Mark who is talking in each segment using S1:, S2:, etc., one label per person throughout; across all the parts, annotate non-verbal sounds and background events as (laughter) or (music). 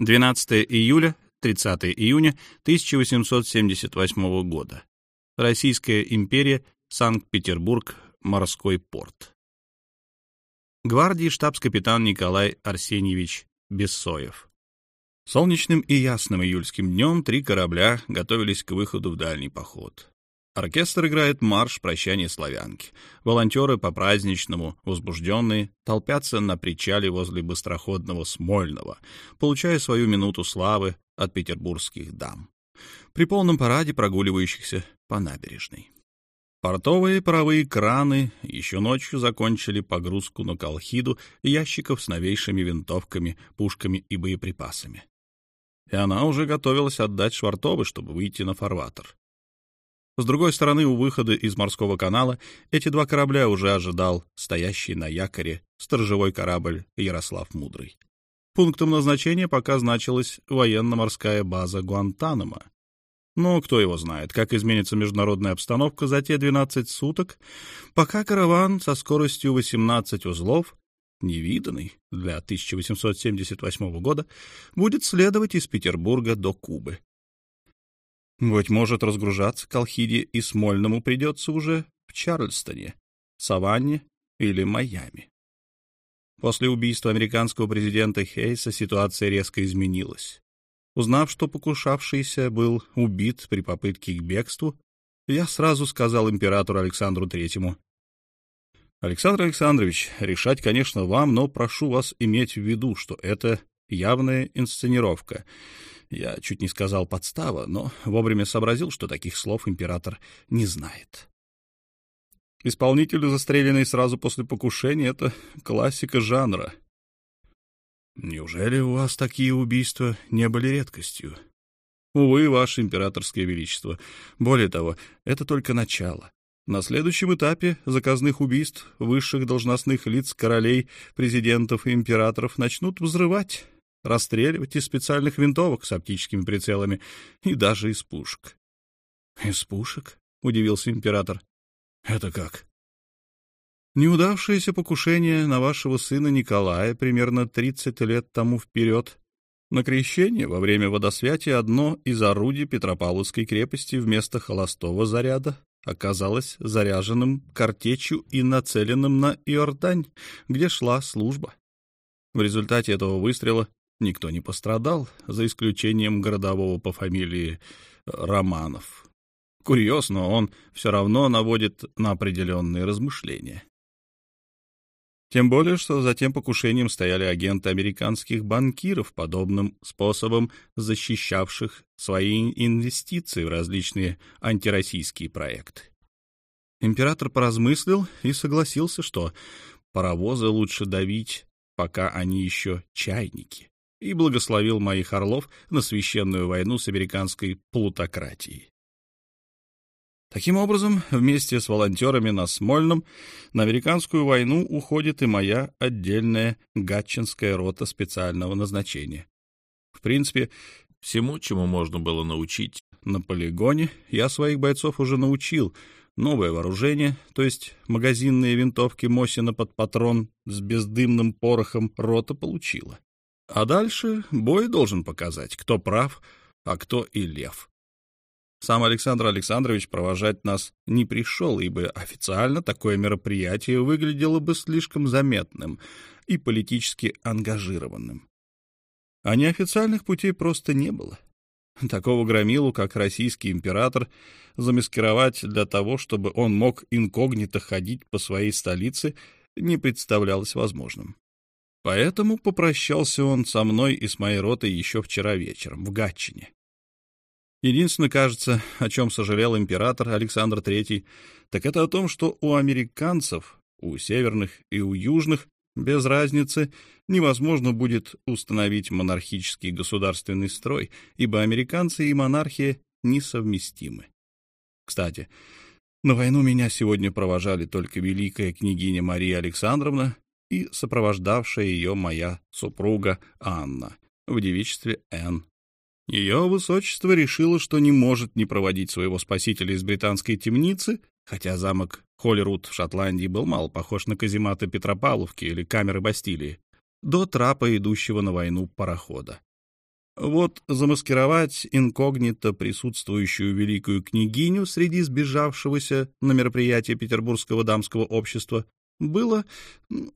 S1: 12 июля, 30 июня 1878 года. Российская империя, Санкт-Петербург, морской порт. Гвардии штабс-капитан Николай Арсеньевич Бессоев. Солнечным и ясным июльским днем три корабля готовились к выходу в дальний поход. Оркестр играет марш прощания славянки. Волонтеры по-праздничному, возбужденные, толпятся на причале возле быстроходного Смольного, получая свою минуту славы от петербургских дам. При полном параде прогуливающихся по набережной. Портовые паровые краны еще ночью закончили погрузку на Колхиду ящиков с новейшими винтовками, пушками и боеприпасами. И она уже готовилась отдать швартовы, чтобы выйти на фарватер. С другой стороны, у выхода из морского канала эти два корабля уже ожидал стоящий на якоре сторожевой корабль «Ярослав Мудрый». Пунктом назначения пока значилась военно-морская база Гуантанамо. Но кто его знает, как изменится международная обстановка за те 12 суток, пока караван со скоростью 18 узлов, невиданный для 1878 года, будет следовать из Петербурга до Кубы. Быть может, разгружаться Колхиде и Смольному придется уже в Чарльстоне, Саванне или Майами. После убийства американского президента Хейса ситуация резко изменилась. Узнав, что покушавшийся был убит при попытке к бегству, я сразу сказал императору Александру Третьему. «Александр Александрович, решать, конечно, вам, но прошу вас иметь в виду, что это явная инсценировка. Я чуть не сказал подстава, но вовремя сообразил, что таких слов император не знает. Исполнитель, застреленный сразу после покушения, — это классика жанра. Неужели у вас такие убийства не были редкостью? Увы, ваше императорское величество. Более того, это только начало. На следующем этапе заказных убийств высших должностных лиц, королей, президентов и императоров начнут взрывать расстреливать из специальных винтовок с оптическими прицелами и даже из пушек. — Из пушек? — удивился император. — Это как? Неудавшееся покушение на вашего сына Николая примерно 30 лет тому вперед. На крещение во время водосвятия одно из орудий Петропавловской крепости вместо холостого заряда оказалось заряженным картечью и нацеленным на Иордань, где шла служба. В результате этого выстрела Никто не пострадал, за исключением городового по фамилии э, Романов. Курьез, но он все равно наводит на определенные размышления. Тем более, что за тем покушением стояли агенты американских банкиров, подобным способом защищавших свои инвестиции в различные антироссийские проекты. Император поразмыслил и согласился, что паровозы лучше давить, пока они еще чайники и благословил моих орлов на священную войну с американской плутократией. Таким образом, вместе с волонтерами на Смольном на американскую войну уходит и моя отдельная гатчинская рота специального назначения. В принципе, всему, чему можно было научить на полигоне, я своих бойцов уже научил. Новое вооружение, то есть магазинные винтовки Мосина под патрон с бездымным порохом рота получила. А дальше бой должен показать, кто прав, а кто и лев. Сам Александр Александрович провожать нас не пришел, ибо официально такое мероприятие выглядело бы слишком заметным и политически ангажированным. А неофициальных путей просто не было. Такого громилу, как российский император, замаскировать для того, чтобы он мог инкогнито ходить по своей столице, не представлялось возможным. Поэтому попрощался он со мной и с моей ротой еще вчера вечером в Гатчине. Единственное, кажется, о чем сожалел император Александр III, так это о том, что у американцев, у северных и у южных, без разницы, невозможно будет установить монархический государственный строй, ибо американцы и монархия несовместимы. Кстати, на войну меня сегодня провожали только великая княгиня Мария Александровна и сопровождавшая ее моя супруга Анна в девичестве Н. Ее высочество решило, что не может не проводить своего спасителя из британской темницы, хотя замок Холлерут в Шотландии был мало похож на казематы Петропавловки или камеры Бастилии, до трапа, идущего на войну парохода. Вот замаскировать инкогнито присутствующую великую княгиню среди сбежавшегося на мероприятие Петербургского дамского общества было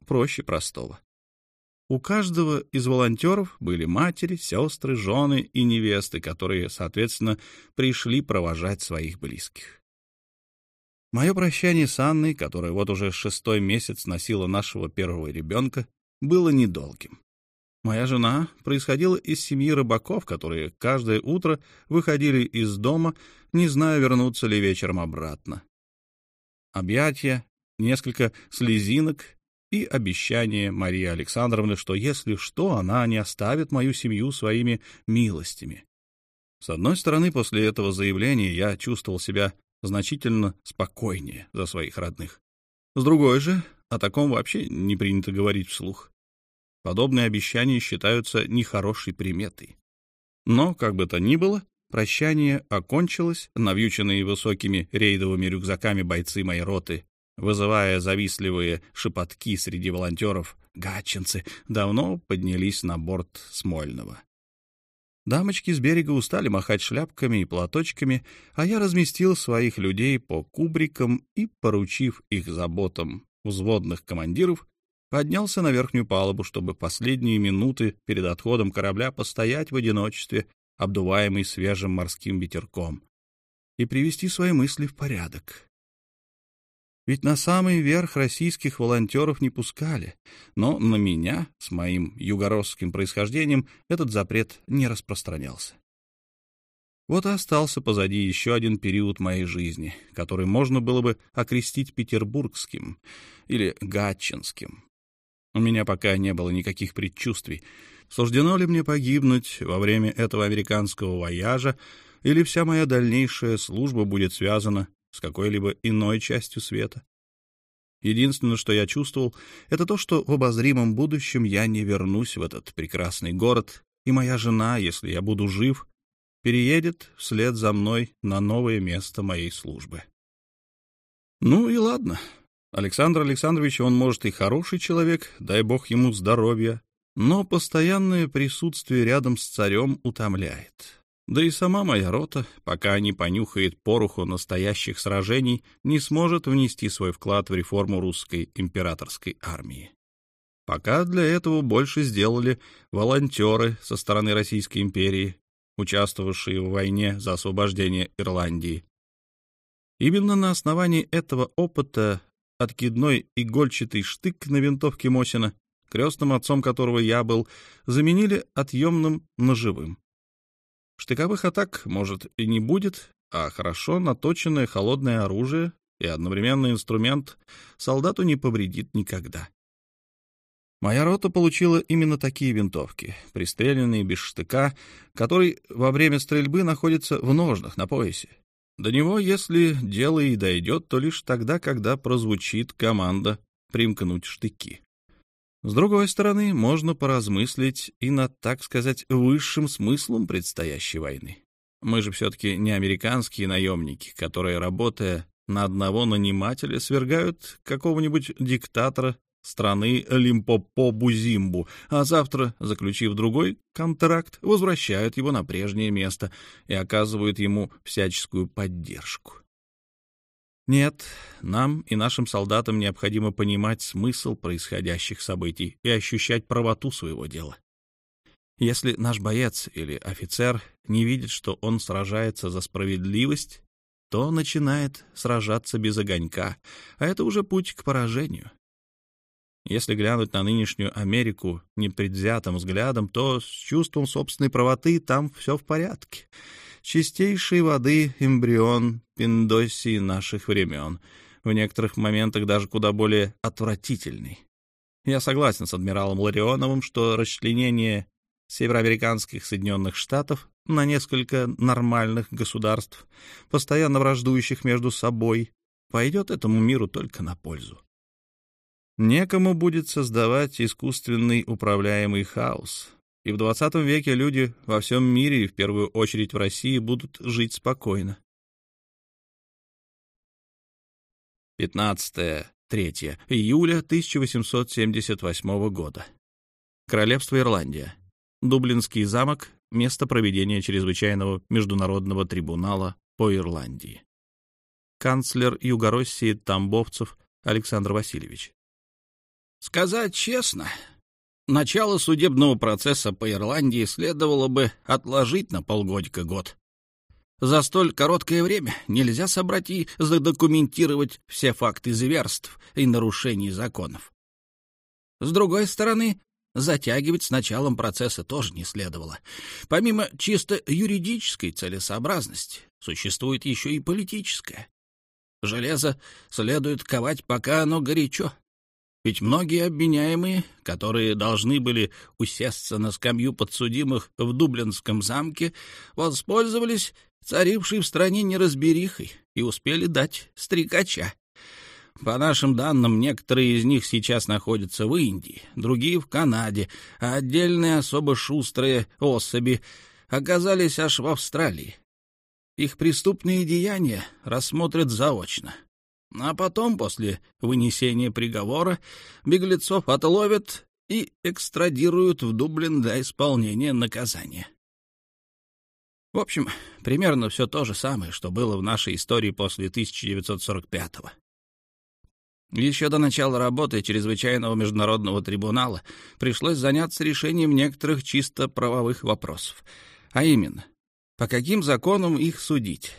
S1: проще простого. У каждого из волонтеров были матери, сестры, жены и невесты, которые, соответственно, пришли провожать своих близких. Мое прощание с Анной, которая вот уже шестой месяц носила нашего первого ребенка, было недолгим. Моя жена происходила из семьи рыбаков, которые каждое утро выходили из дома, не зная, вернуться ли вечером обратно. Объятия, несколько слезинок и обещание Марии Александровны, что если что, она не оставит мою семью своими милостями. С одной стороны, после этого заявления я чувствовал себя значительно спокойнее за своих родных. С другой же, о таком вообще не принято говорить вслух. Подобные обещания считаются нехорошей приметой. Но, как бы то ни было, прощание окончилось, навьюченные высокими рейдовыми рюкзаками бойцы моей роты, вызывая завистливые шепотки среди волонтеров, гатчинцы давно поднялись на борт Смольного. Дамочки с берега устали махать шляпками и платочками, а я разместил своих людей по кубрикам и, поручив их заботам взводных командиров, поднялся на верхнюю палубу, чтобы последние минуты перед отходом корабля постоять в одиночестве, обдуваемый свежим морским ветерком, и привести свои мысли в порядок. Ведь на самый верх российских волонтеров не пускали, но на меня, с моим югородским происхождением, этот запрет не распространялся. Вот и остался позади еще один период моей жизни, который можно было бы окрестить петербургским или гатчинским. У меня пока не было никаких предчувствий. Суждено ли мне погибнуть во время этого американского вояжа, или вся моя дальнейшая служба будет связана с какой-либо иной частью света. Единственное, что я чувствовал, это то, что в обозримом будущем я не вернусь в этот прекрасный город, и моя жена, если я буду жив, переедет вслед за мной на новое место моей службы. Ну и ладно. Александр Александрович, он, может, и хороший человек, дай бог ему здоровья, но постоянное присутствие рядом с царем утомляет. Да и сама моя рота, пока не понюхает пороху настоящих сражений, не сможет внести свой вклад в реформу русской императорской армии. Пока для этого больше сделали волонтеры со стороны Российской империи, участвовавшие в войне за освобождение Ирландии. Именно на основании этого опыта откидной игольчатый штык на винтовке Мосина, крестным отцом которого я был, заменили отъемным ножевым. Штыковых атак, может, и не будет, а хорошо наточенное холодное оружие и одновременно инструмент солдату не повредит никогда. Моя рота получила именно такие винтовки, пристреленные без штыка, который во время стрельбы находится в ножнах на поясе. До него, если дело и дойдет, то лишь тогда, когда прозвучит команда примкнуть штыки. С другой стороны, можно поразмыслить и над, так сказать, высшим смыслом предстоящей войны. Мы же все-таки не американские наемники, которые, работая на одного нанимателя, свергают какого-нибудь диктатора страны Лимпопо-Бузимбу, а завтра, заключив другой контракт, возвращают его на прежнее место и оказывают ему всяческую поддержку. Нет, нам и нашим солдатам необходимо понимать смысл происходящих событий и ощущать правоту своего дела. Если наш боец или офицер не видит, что он сражается за справедливость, то начинает сражаться без огонька, а это уже путь к поражению. Если глянуть на нынешнюю Америку непредвзятым взглядом, то с чувством собственной правоты там все в порядке чистейшей воды эмбрион Пиндосии наших времен, в некоторых моментах даже куда более отвратительный. Я согласен с адмиралом Ларионовым, что расчленение североамериканских Соединенных Штатов на несколько нормальных государств, постоянно враждующих между собой, пойдет этому миру только на пользу. Некому будет создавать искусственный управляемый хаос, и в 20 веке люди во всем мире, и в первую очередь в России, будут жить спокойно. 15-3 июля 1878 года. Королевство Ирландия. Дублинский замок, место проведения чрезвычайного международного трибунала по Ирландии. Канцлер Югороссии Тамбовцев Александр Васильевич.
S2: Сказать честно, начало судебного процесса по Ирландии следовало бы отложить на полгодика-год. За столь короткое время нельзя собрать и задокументировать все факты зверств и нарушений законов. С другой стороны, затягивать с началом процесса тоже не следовало. Помимо чисто юридической целесообразности, существует еще и политическая. Железо следует ковать, пока оно горячо. Ведь многие обвиняемые, которые должны были усесться на скамью подсудимых в Дублинском замке, воспользовались царившей в стране неразберихой и успели дать стрекача. По нашим данным, некоторые из них сейчас находятся в Индии, другие — в Канаде, а отдельные особо шустрые особи оказались аж в Австралии. Их преступные деяния рассмотрят заочно. А потом, после вынесения приговора, беглецов отловят и экстрадируют в Дублин для исполнения наказания. В общем, примерно все то же самое, что было в нашей истории после 1945-го. Еще до начала работы чрезвычайного международного трибунала пришлось заняться решением некоторых чисто правовых вопросов, а именно, по каким законам их судить,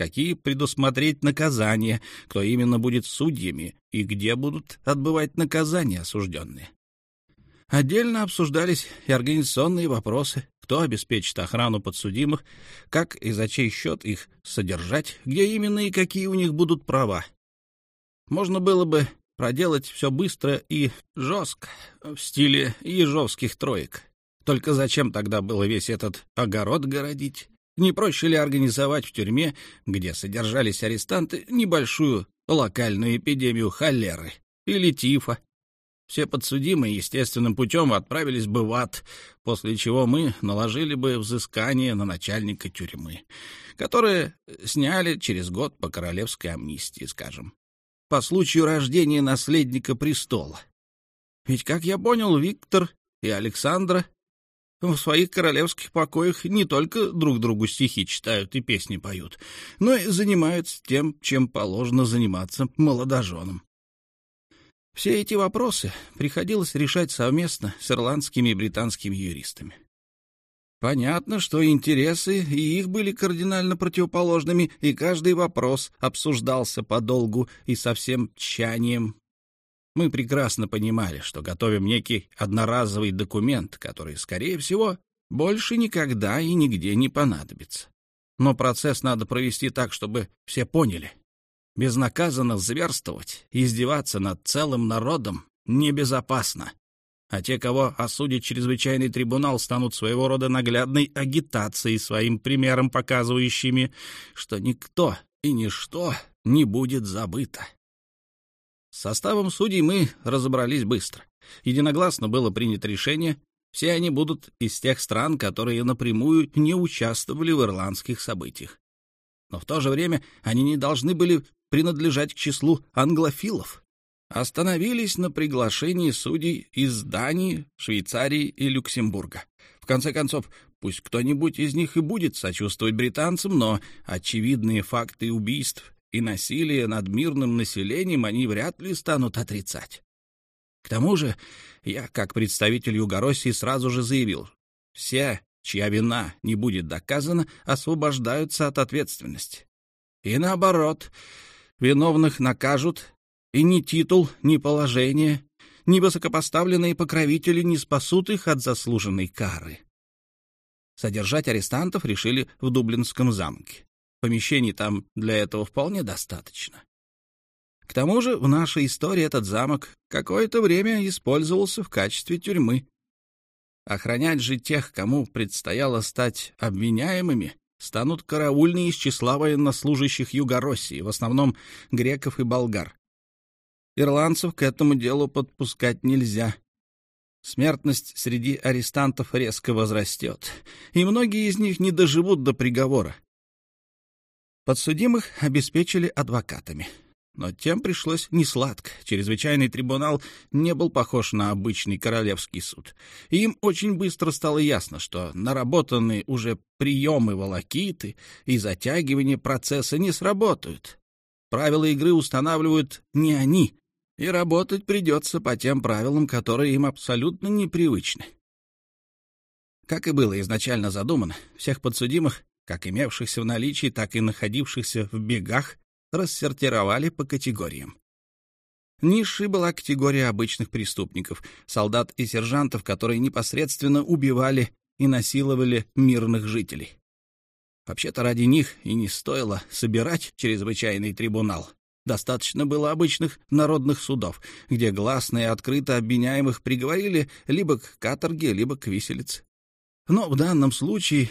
S2: какие предусмотреть наказания, кто именно будет судьями и где будут отбывать наказания осужденные. Отдельно обсуждались и организационные вопросы, кто обеспечит охрану подсудимых, как и за чей счет их содержать, где именно и какие у них будут права. Можно было бы проделать все быстро и жестко, в стиле ежовских троек. Только зачем тогда было весь этот огород городить? Не проще ли организовать в тюрьме, где содержались арестанты, небольшую локальную эпидемию холеры или тифа? Все подсудимые естественным путем отправились бы в ад, после чего мы наложили бы взыскание на начальника тюрьмы, которое сняли через год по королевской амнистии, скажем, по случаю рождения наследника престола. Ведь, как я понял, Виктор и Александра в своих королевских покоях не только друг другу стихи читают и песни поют, но и занимаются тем, чем положено заниматься молодоженам. Все эти вопросы приходилось решать совместно с ирландскими и британскими юристами. Понятно, что интересы и их были кардинально противоположными, и каждый вопрос обсуждался подолгу и со всем тщанием. Мы прекрасно понимали, что готовим некий одноразовый документ, который, скорее всего, больше никогда и нигде не понадобится. Но процесс надо провести так, чтобы все поняли. Безнаказанно зверствовать, издеваться над целым народом небезопасно. А те, кого осудит чрезвычайный трибунал, станут своего рода наглядной агитацией, своим примером показывающими, что никто и ничто не будет забыто. С составом судей мы разобрались быстро. Единогласно было принято решение, все они будут из тех стран, которые напрямую не участвовали в ирландских событиях. Но в то же время они не должны были принадлежать к числу англофилов. Остановились на приглашении судей из Дании, Швейцарии и Люксембурга. В конце концов, пусть кто-нибудь из них и будет сочувствовать британцам, но очевидные факты убийств и насилия над мирным населением они вряд ли станут отрицать. К тому же я, как представитель Югороссии, сразу же заявил, все, чья вина не будет доказана, освобождаются от ответственности. И наоборот, Виновных накажут, и ни титул, ни положение, ни высокопоставленные покровители не спасут их от заслуженной кары. Содержать арестантов решили в Дублинском замке. Помещений там для этого вполне достаточно. К тому же в нашей истории этот замок какое-то время использовался в качестве тюрьмы. Охранять же тех, кому предстояло стать обвиняемыми, станут караульные из числа военнослужащих Юго-России, в основном греков и болгар. Ирландцев к этому делу подпускать нельзя. Смертность среди арестантов резко возрастет, и многие из них не доживут до приговора. Подсудимых обеспечили адвокатами. но тем пришлось несладко. Чрезвычайный трибунал не был похож на обычный королевский суд. И им очень быстро стало ясно, что наработанные уже приемы волокиты и затягивание процесса не сработают. Правила игры устанавливают не они, и работать придется по тем правилам, которые им абсолютно непривычны. Как и было изначально задумано, всех подсудимых, как имевшихся в наличии, так и находившихся в бегах, рассортировали по категориям. Низшей была категория обычных преступников, солдат и сержантов, которые непосредственно убивали и насиловали мирных жителей. Вообще-то ради них и не стоило собирать чрезвычайный трибунал. Достаточно было обычных народных судов, где гласно и открыто обвиняемых приговорили либо к каторге, либо к виселице. Но в данном случае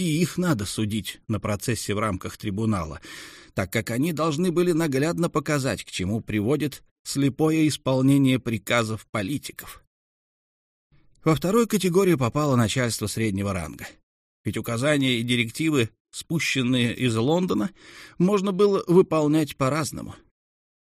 S2: и их надо судить на процессе в рамках трибунала, так как они должны были наглядно показать, к чему приводит слепое исполнение приказов политиков. Во вторую категорию попало начальство среднего ранга. Ведь указания и директивы, спущенные из Лондона, можно было выполнять по-разному.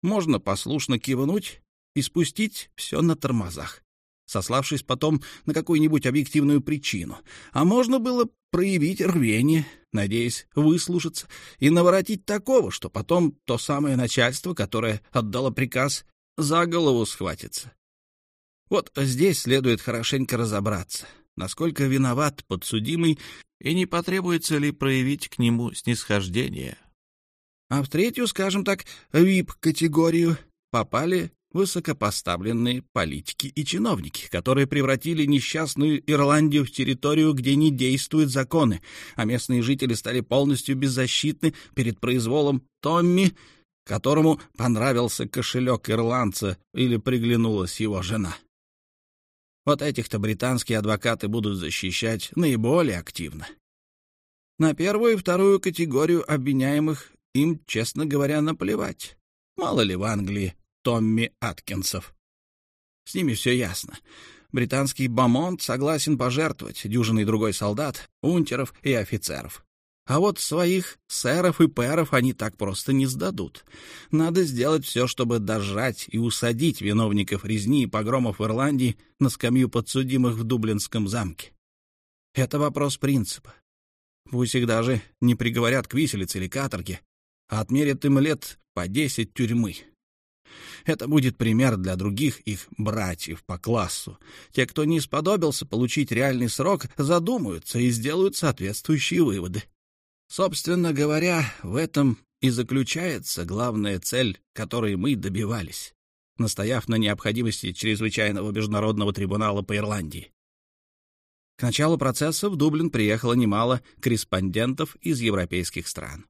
S2: Можно послушно кивнуть и спустить все на тормозах сославшись потом на какую-нибудь объективную причину. А можно было проявить рвение, надеясь выслушаться и наворотить такого, что потом то самое начальство, которое отдало приказ, за голову схватится. Вот здесь следует хорошенько разобраться, насколько виноват подсудимый и не потребуется ли проявить к нему снисхождение. А в третью, скажем так, вип-категорию попали высокопоставленные политики и чиновники, которые превратили несчастную Ирландию в территорию, где не действуют законы, а местные жители стали полностью беззащитны перед произволом Томми, которому понравился кошелек ирландца или приглянулась его жена. Вот этих-то британские адвокаты будут защищать наиболее активно. На первую и вторую категорию обвиняемых им, честно говоря, наплевать. Мало ли в Англии Томми Аткинсов. С ними все ясно. Британский Бамонт согласен пожертвовать дюжиной другой солдат, унтеров и офицеров. А вот своих сэров и пэров они так просто не сдадут. Надо сделать все, чтобы дожать и усадить виновников резни и погромов в Ирландии на скамью подсудимых в Дублинском замке. Это вопрос принципа. Пусть их даже не приговорят к виселице или каторге, а отмерят им лет по десять тюрьмы. Это будет пример для других их братьев по классу. Те, кто не сподобился получить реальный срок, задумаются и сделают соответствующие выводы. Собственно говоря, в этом и заключается главная цель, которой мы добивались, настояв на необходимости чрезвычайного международного трибунала по Ирландии. К началу процесса в Дублин приехало немало корреспондентов из европейских стран.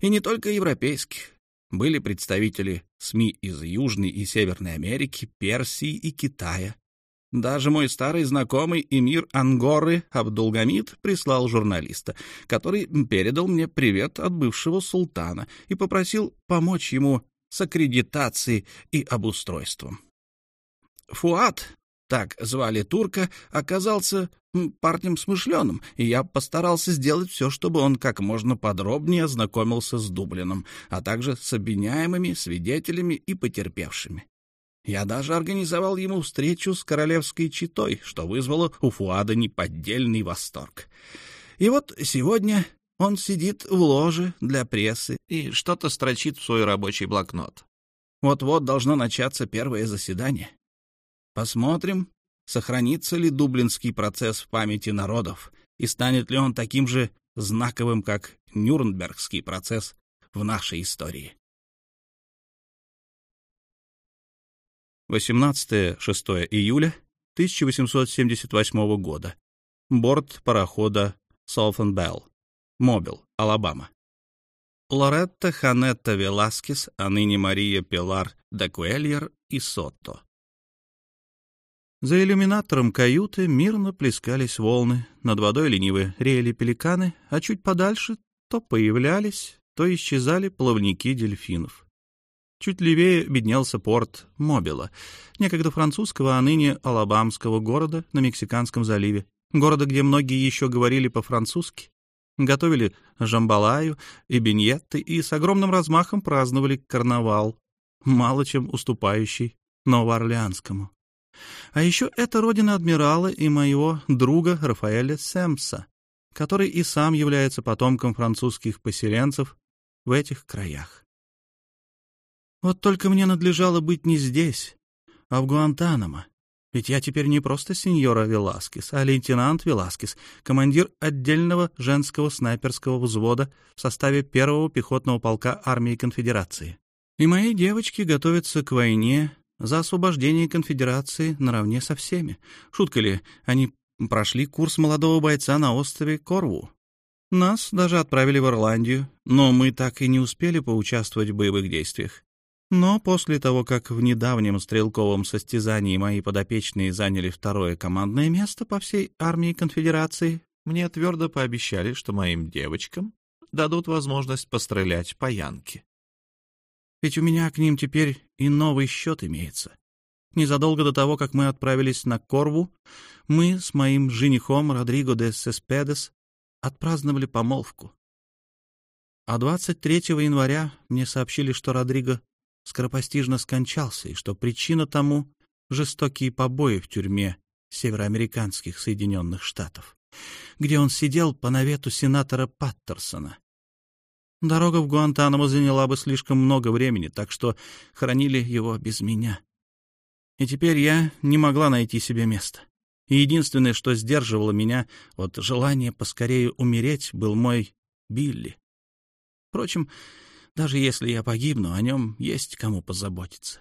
S2: И не только европейских. Были представители СМИ из Южной и Северной Америки, Персии и Китая. Даже мой старый знакомый эмир Ангоры Абдулгамид прислал журналиста, который передал мне привет от бывшего султана и попросил помочь ему с аккредитацией и обустройством. Фуат, так звали турка, оказался парнем смышленым, и я постарался сделать все, чтобы он как можно подробнее ознакомился с Дублином, а также с обвиняемыми, свидетелями и потерпевшими. Я даже организовал ему встречу с королевской читой, что вызвало у Фуада неподдельный восторг. И вот сегодня он сидит в ложе для прессы и что-то строчит в свой рабочий блокнот. Вот-вот должно начаться первое заседание. Посмотрим, сохранится ли Дублинский процесс в памяти народов и станет ли он таким же знаковым, как Нюрнбергский процесс в нашей истории. 18-6 июля 1878 года. Борт парохода Bell, Мобил, Алабама. Лоретта Ханетта Веласкес, а ныне Мария Пилар де Куэльер и Сотто. За иллюминатором каюты мирно плескались волны, над водой лениво реяли пеликаны, а чуть подальше то появлялись, то исчезали плавники дельфинов. Чуть левее беднелся порт Мобила, некогда французского, а ныне алабамского города на Мексиканском заливе, города, где многие еще говорили по-французски.
S1: готовили жамбалаю и беньетты и с огромным размахом праздновали карнавал, мало чем уступающий Новоорлеанскому. А еще это родина адмирала и моего друга Рафаэля Сэмса, который и сам является потомком французских поселенцев в этих краях. Вот только мне надлежало быть не здесь, а в Гуантанамо, ведь я теперь не просто сеньора Веласкес, а лейтенант Веласкес, командир отдельного женского снайперского взвода в составе первого пехотного полка армии конфедерации. И мои девочки готовятся к войне за освобождение конфедерации наравне со всеми. Шутка ли, они прошли курс молодого бойца на острове Корву. Нас даже отправили в Ирландию, но мы так и не успели поучаствовать в боевых действиях. Но после того, как в недавнем стрелковом состязании мои подопечные заняли второе командное место по всей армии конфедерации, мне твердо пообещали, что моим девочкам дадут возможность пострелять по Янке. Ведь у меня к ним теперь и новый счет имеется. Незадолго до того, как мы отправились на Корву, мы с моим женихом Родриго де Сеспедес отпраздновали помолвку. А 23 января мне сообщили, что Родриго скоропостижно скончался, и что причина тому — жестокие побои в тюрьме североамериканских Соединенных Штатов, где он сидел по навету сенатора Паттерсона. Дорога в Гуантанамо заняла бы слишком много времени, так что хоронили его без меня. И теперь я не могла найти себе места. И единственное, что сдерживало меня от желания поскорее умереть, был мой Билли. Впрочем, даже если я погибну, о нем есть кому позаботиться.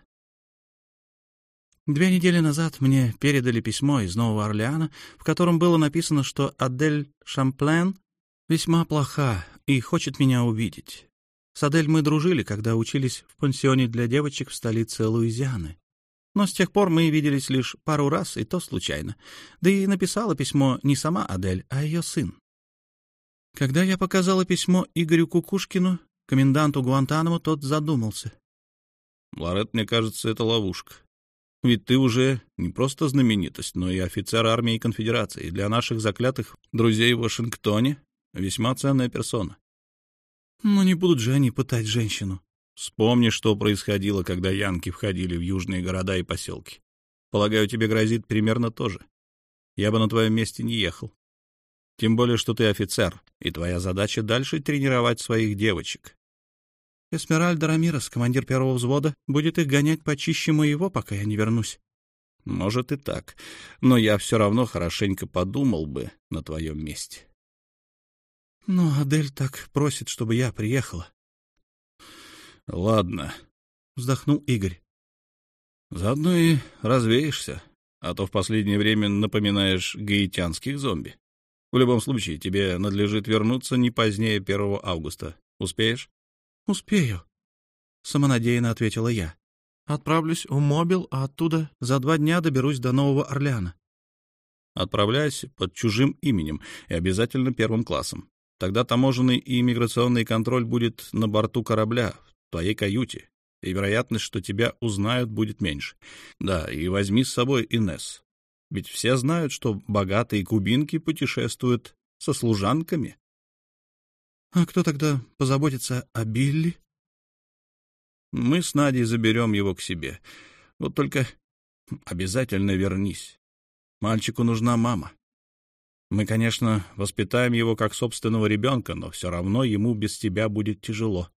S1: Две недели назад мне передали письмо из Нового Орлеана, в котором было написано, что Адель Шамплен весьма плоха и хочет меня увидеть. С Адель мы дружили, когда учились в пансионе для девочек в столице Луизианы. Но с тех пор мы виделись лишь пару раз, и то случайно. Да и написала письмо не сама Адель, а ее сын. Когда я показала письмо Игорю Кукушкину, коменданту Гуантанамо, тот задумался.
S2: — Лорет, мне кажется, это ловушка. Ведь ты уже не просто знаменитость, но и офицер армии конфедерации. Для наших заклятых друзей в Вашингтоне весьма ценная персона.
S1: Но не будут же они пытать женщину.
S2: Вспомни, что происходило, когда янки входили в южные города и поселки. Полагаю, тебе грозит примерно то же. Я бы на твоем месте не ехал. Тем более, что ты офицер, и твоя задача дальше тренировать своих девочек.
S1: Эсмеральда Рамирес, командир первого взвода, будет их гонять почище моего, пока я не вернусь.
S2: Может и так, но я все равно хорошенько подумал бы на твоем месте.
S1: Но Адель так просит, чтобы я приехала.
S2: Ладно,
S1: вздохнул Игорь.
S2: Заодно и развеешься, а то в последнее время напоминаешь гаитянских зомби. В любом случае, тебе надлежит вернуться не позднее 1 августа. Успеешь?
S1: «Успею», — самонадеянно ответила я. «Отправлюсь в Мобил, а оттуда за два дня доберусь до Нового Орлеана».
S2: «Отправляйся под чужим именем и обязательно первым классом. Тогда таможенный и иммиграционный контроль будет на борту корабля, в твоей каюте, и вероятность, что тебя узнают, будет меньше. Да, и возьми с собой Инес. Ведь все знают, что богатые кубинки путешествуют со служанками.
S1: А кто тогда позаботится о Билли?
S2: Мы с Надей заберем его к себе. Вот только обязательно вернись. Мальчику нужна мама. Мы, конечно, воспитаем его как собственного ребенка, но все равно ему без тебя будет тяжело.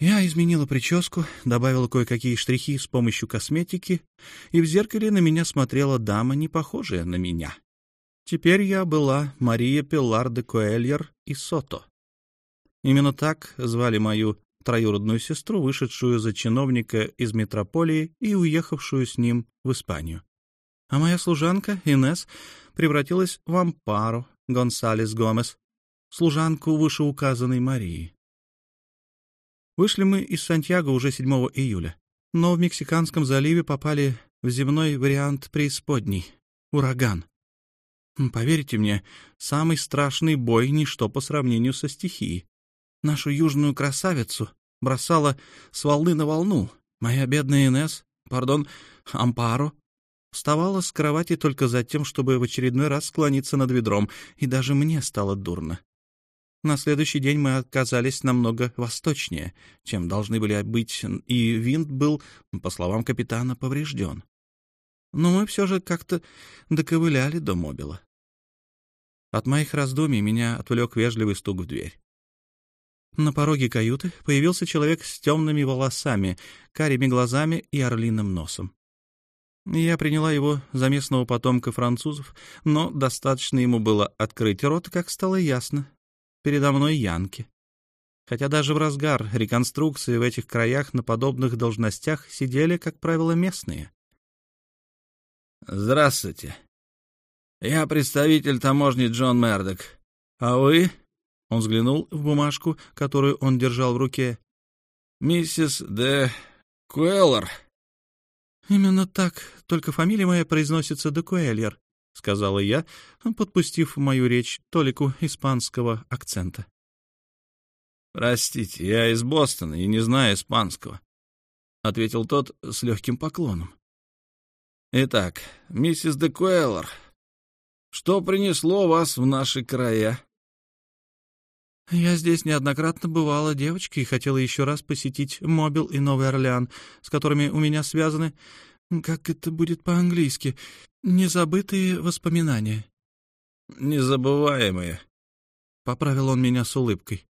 S1: Я изменила прическу, добавила кое-какие штрихи с помощью косметики, и в зеркале на меня смотрела дама, не похожая на меня. Теперь я была Мария Пилар де Коэльер и Сото. Именно так звали мою троюродную сестру, вышедшую за чиновника из метрополии и уехавшую с ним в Испанию. А моя служанка, Инес, превратилась в Ампару Гонсалес Гомес, служанку вышеуказанной Марии. Вышли мы из Сантьяго уже 7 июля, но в Мексиканском заливе попали в земной вариант преисподней — ураган. Поверьте мне, самый страшный бой — ничто по сравнению со стихией. Нашу южную красавицу бросала с волны на волну. Моя бедная Инес, пардон, Ампаро, Вставала с кровати только за тем, чтобы в очередной раз склониться над ведром, и даже мне стало дурно. На следующий день мы оказались намного восточнее, чем должны были быть, и винт был, по словам капитана, поврежден. Но мы все же как-то доковыляли до мобила. От моих раздумий меня отвлек вежливый стук в дверь. На пороге каюты появился человек с темными волосами, карими глазами и орлиным носом. Я приняла его за местного потомка французов, но достаточно ему было открыть рот, как стало ясно. Передо мной янки. Хотя даже в разгар реконструкции в этих краях на подобных должностях сидели, как правило, местные.
S2: «Здравствуйте. Я представитель таможни Джон Мердок. А вы?» Он взглянул в бумажку, которую он держал в руке. «Миссис де Куэллер».
S1: «Именно так, только фамилия моя произносится Декуэльер», — сказала я, подпустив мою речь толику испанского акцента.
S2: «Простите, я из Бостона и не знаю испанского», — ответил тот с легким поклоном. «Итак, миссис Декуэллер, что принесло вас в наши края?»
S1: «Я здесь неоднократно бывала девочкой и хотела еще раз посетить Мобил и Новый Орлеан, с которыми у меня связаны, как это будет по-английски, незабытые воспоминания».
S2: «Незабываемые», —
S1: поправил он меня с улыбкой.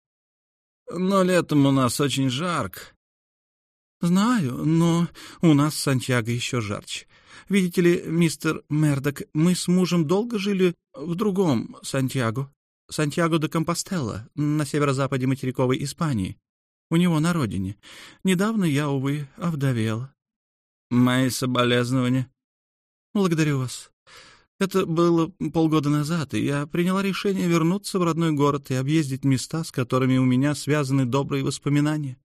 S2: «Но летом у нас очень жарко».
S1: «Знаю, но у нас в Сантьяго еще жарче. Видите ли, мистер Мердок, мы с мужем долго жили в другом Сантьяго, Сантьяго де Компостела, на северо-западе материковой Испании, у него на родине. Недавно я, увы, овдовела.
S2: Мои соболезнования.
S1: Благодарю вас. Это было полгода назад, и я приняла решение вернуться в родной город и объездить места, с которыми у меня связаны добрые воспоминания.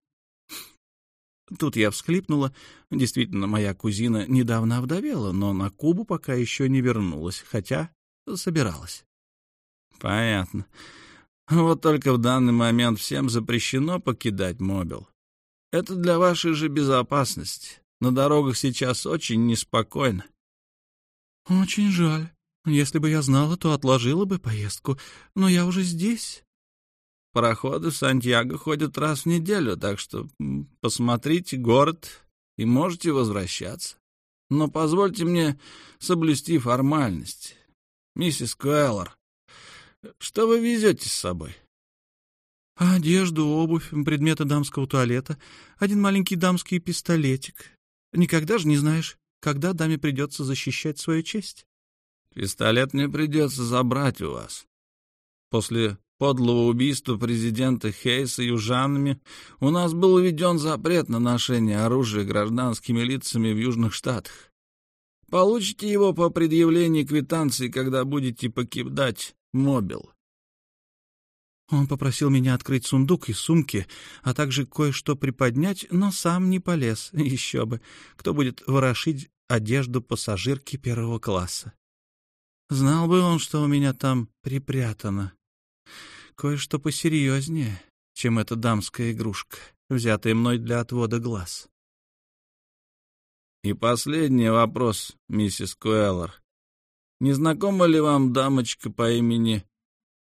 S1: Тут я всхлипнула. Действительно, моя кузина недавно овдовела, но на Кубу пока еще не вернулась, хотя собиралась.
S2: Понятно. Вот только в данный момент всем запрещено покидать мобил. Это для вашей же безопасности. На дорогах сейчас очень неспокойно.
S1: Очень жаль. Если бы я знала, то отложила бы поездку. Но я уже здесь.
S2: Пароходы в Сантьяго ходят раз в неделю, так что посмотрите город и можете возвращаться. Но позвольте мне соблюсти формальность. Миссис Куэллор, что вы везете с собой?
S1: Одежду, обувь, предметы дамского туалета, один маленький дамский пистолетик. Никогда же не знаешь, когда даме придется защищать свою честь.
S2: Пистолет мне придется забрать у вас. После подлого убийства президента Хейса южанами у нас был введен запрет на ношение оружия гражданскими лицами в Южных Штатах. Получите его по предъявлении квитанции, когда будете покидать Мобил.
S1: Он попросил меня открыть сундук и сумки, а также кое-что приподнять, но сам не полез. (laughs) Еще бы. Кто будет ворошить одежду пассажирки первого класса? Знал бы он, что у меня там припрятано. Кое-что посерьезнее, чем эта дамская игрушка, взятая мной для отвода глаз.
S2: И последний вопрос, миссис Куэллер. Не знакома ли вам дамочка по имени...»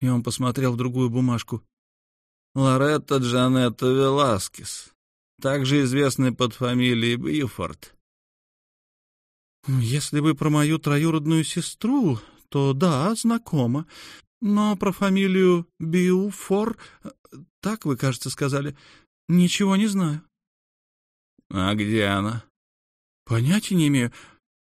S2: И он посмотрел в другую бумажку. «Лоретта Джанетта Веласкес, также известная под фамилией Бьюфорд».
S1: «Если вы про мою троюродную сестру, то да, знакома. Но про фамилию Бьюфор, так вы, кажется, сказали, ничего не знаю».
S2: «А где она?»
S1: «Понятия не имею.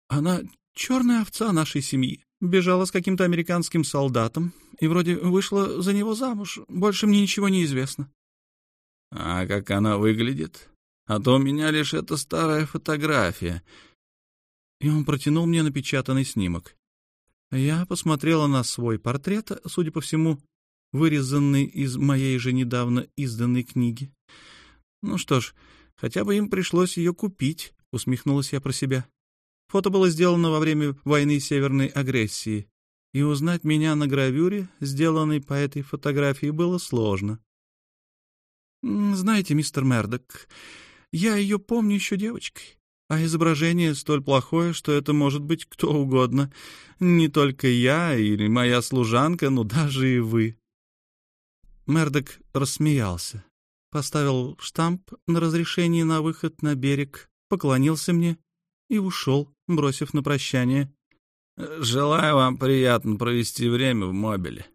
S1: Она Черная овца нашей семьи. Бежала с каким-то американским солдатом и вроде вышла за него замуж. Больше мне ничего не известно.
S2: — А как она выглядит? А то у меня лишь эта старая фотография.
S1: И он протянул мне напечатанный снимок. Я посмотрела на свой портрет, судя по всему, вырезанный из моей же недавно изданной книги. Ну что ж, хотя бы им пришлось ее купить, усмехнулась я про себя. Фото было сделано во время войны Северной агрессии, и узнать меня на гравюре, сделанной по этой фотографии, было сложно. «Знаете, мистер Мердок, я ее помню еще девочкой. а изображение столь плохое, что это может быть кто угодно. Не только я или моя служанка, но даже и вы». Мердок рассмеялся, поставил штамп на разрешение на выход на берег, поклонился мне и ушел, бросив на прощание.
S2: «Желаю вам приятно провести время в мобиле».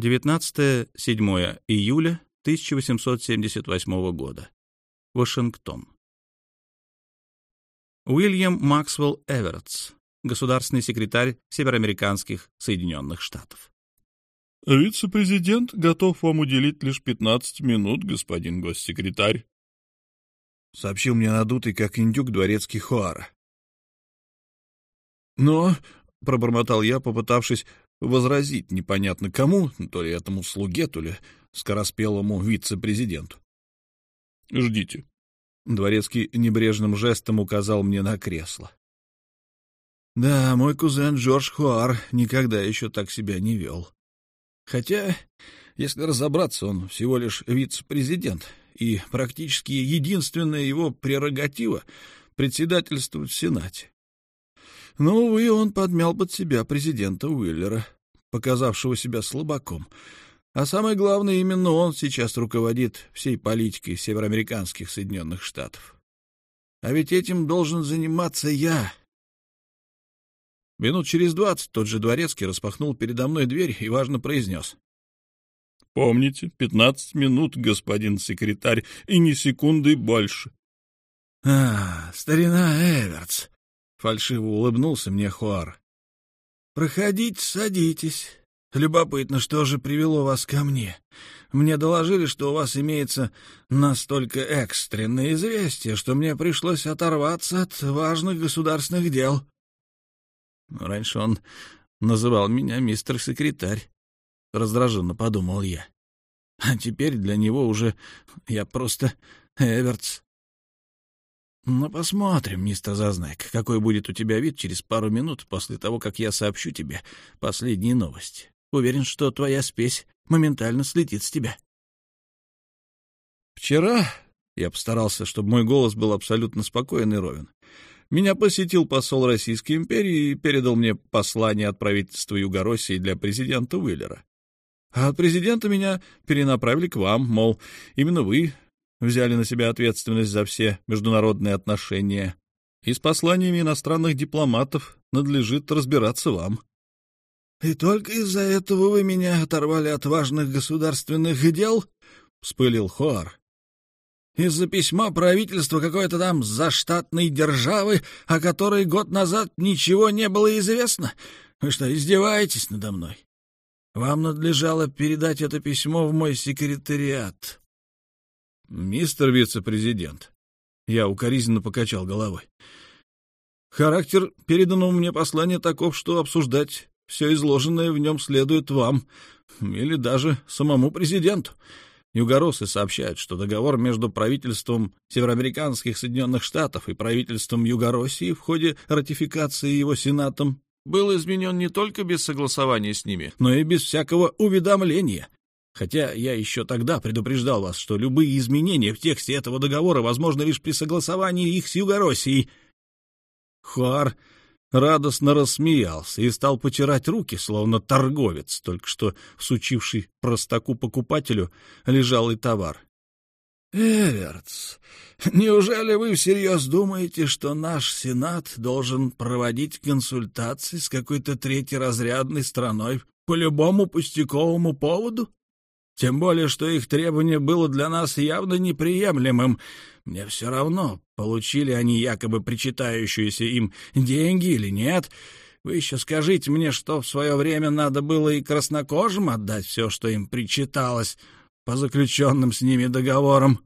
S1: 19-7 июля 1878 года. Вашингтон. Уильям Максвелл Эверетс, государственный секретарь Североамериканских Соединенных Штатов.
S3: «Вице-президент готов вам уделить лишь 15 минут, господин госсекретарь», —
S1: сообщил мне надутый, как индюк, дворецкий Хуара. «Но», — пробормотал я, попытавшись возразить непонятно кому, то ли этому слуге, то ли скороспелому вице-президенту.
S3: «Ждите».
S1: Дворецкий небрежным жестом указал мне на кресло. Да, мой кузен Джордж Хуар никогда еще так себя не вел. Хотя, если разобраться, он всего лишь вице-президент, и практически единственная его прерогатива — председательствовать в Сенате. Но, увы, он подмял под себя президента Уиллера, показавшего себя слабаком, а самое главное, именно он сейчас руководит всей политикой североамериканских Соединенных Штатов. А ведь этим должен заниматься я. Минут через двадцать тот же дворецкий распахнул передо мной дверь и важно произнес.
S3: — Помните, пятнадцать минут, господин секретарь, и ни секунды больше.
S1: — А, старина Эвертс! — фальшиво улыбнулся мне Хуар. — Проходите, садитесь. Любопытно, что же привело вас ко мне. Мне доложили, что у вас имеется настолько экстренное известие, что мне пришлось оторваться от важных государственных дел. Раньше он называл меня мистер секретарь. Раздраженно подумал я. А теперь для него уже я просто Эвертс. Ну, посмотрим, мистер Зазнайк, какой будет у тебя вид через пару минут после того, как я сообщу тебе последние новости. Уверен, что твоя спесь моментально слетит с тебя. Вчера я постарался, чтобы мой голос был абсолютно спокоен и ровен. Меня посетил посол Российской империи и передал мне послание от правительства Югороссии для президента Уиллера. А от президента меня перенаправили к вам, мол, именно вы взяли на себя ответственность за все международные отношения, и с посланиями иностранных дипломатов надлежит разбираться вам. «И только из-за этого вы меня оторвали от важных государственных дел?» — вспылил Хуар. «Из-за письма правительства какой-то там заштатной державы, о которой год назад ничего не было известно? Вы что, издеваетесь надо мной? Вам надлежало передать это письмо в мой секретариат». «Мистер вице-президент», — я укоризненно покачал головой, — «характер переданного мне послания таков, что обсуждать все изложенное в нем следует вам или даже самому президенту. Югоросы сообщают, что договор между правительством североамериканских Соединенных Штатов и правительством Югороссии в ходе ратификации его Сенатом был изменен не только без согласования с ними, но и без всякого уведомления. Хотя я еще тогда предупреждал вас, что любые изменения в тексте этого договора возможны лишь при согласовании их с Югороссией. Хуар радостно рассмеялся и стал потирать руки, словно торговец, только что всучивший простаку покупателю лежалый товар. «Эвертс, неужели вы всерьез думаете, что наш Сенат должен проводить консультации с какой-то третьеразрядной страной по любому пустяковому поводу? Тем более, что их требование было для нас явно неприемлемым. Мне все равно, получили они якобы причитающиеся им деньги или нет. Вы еще скажите мне, что в свое время надо было и краснокожим отдать все, что им причиталось по заключенным с ними договорам.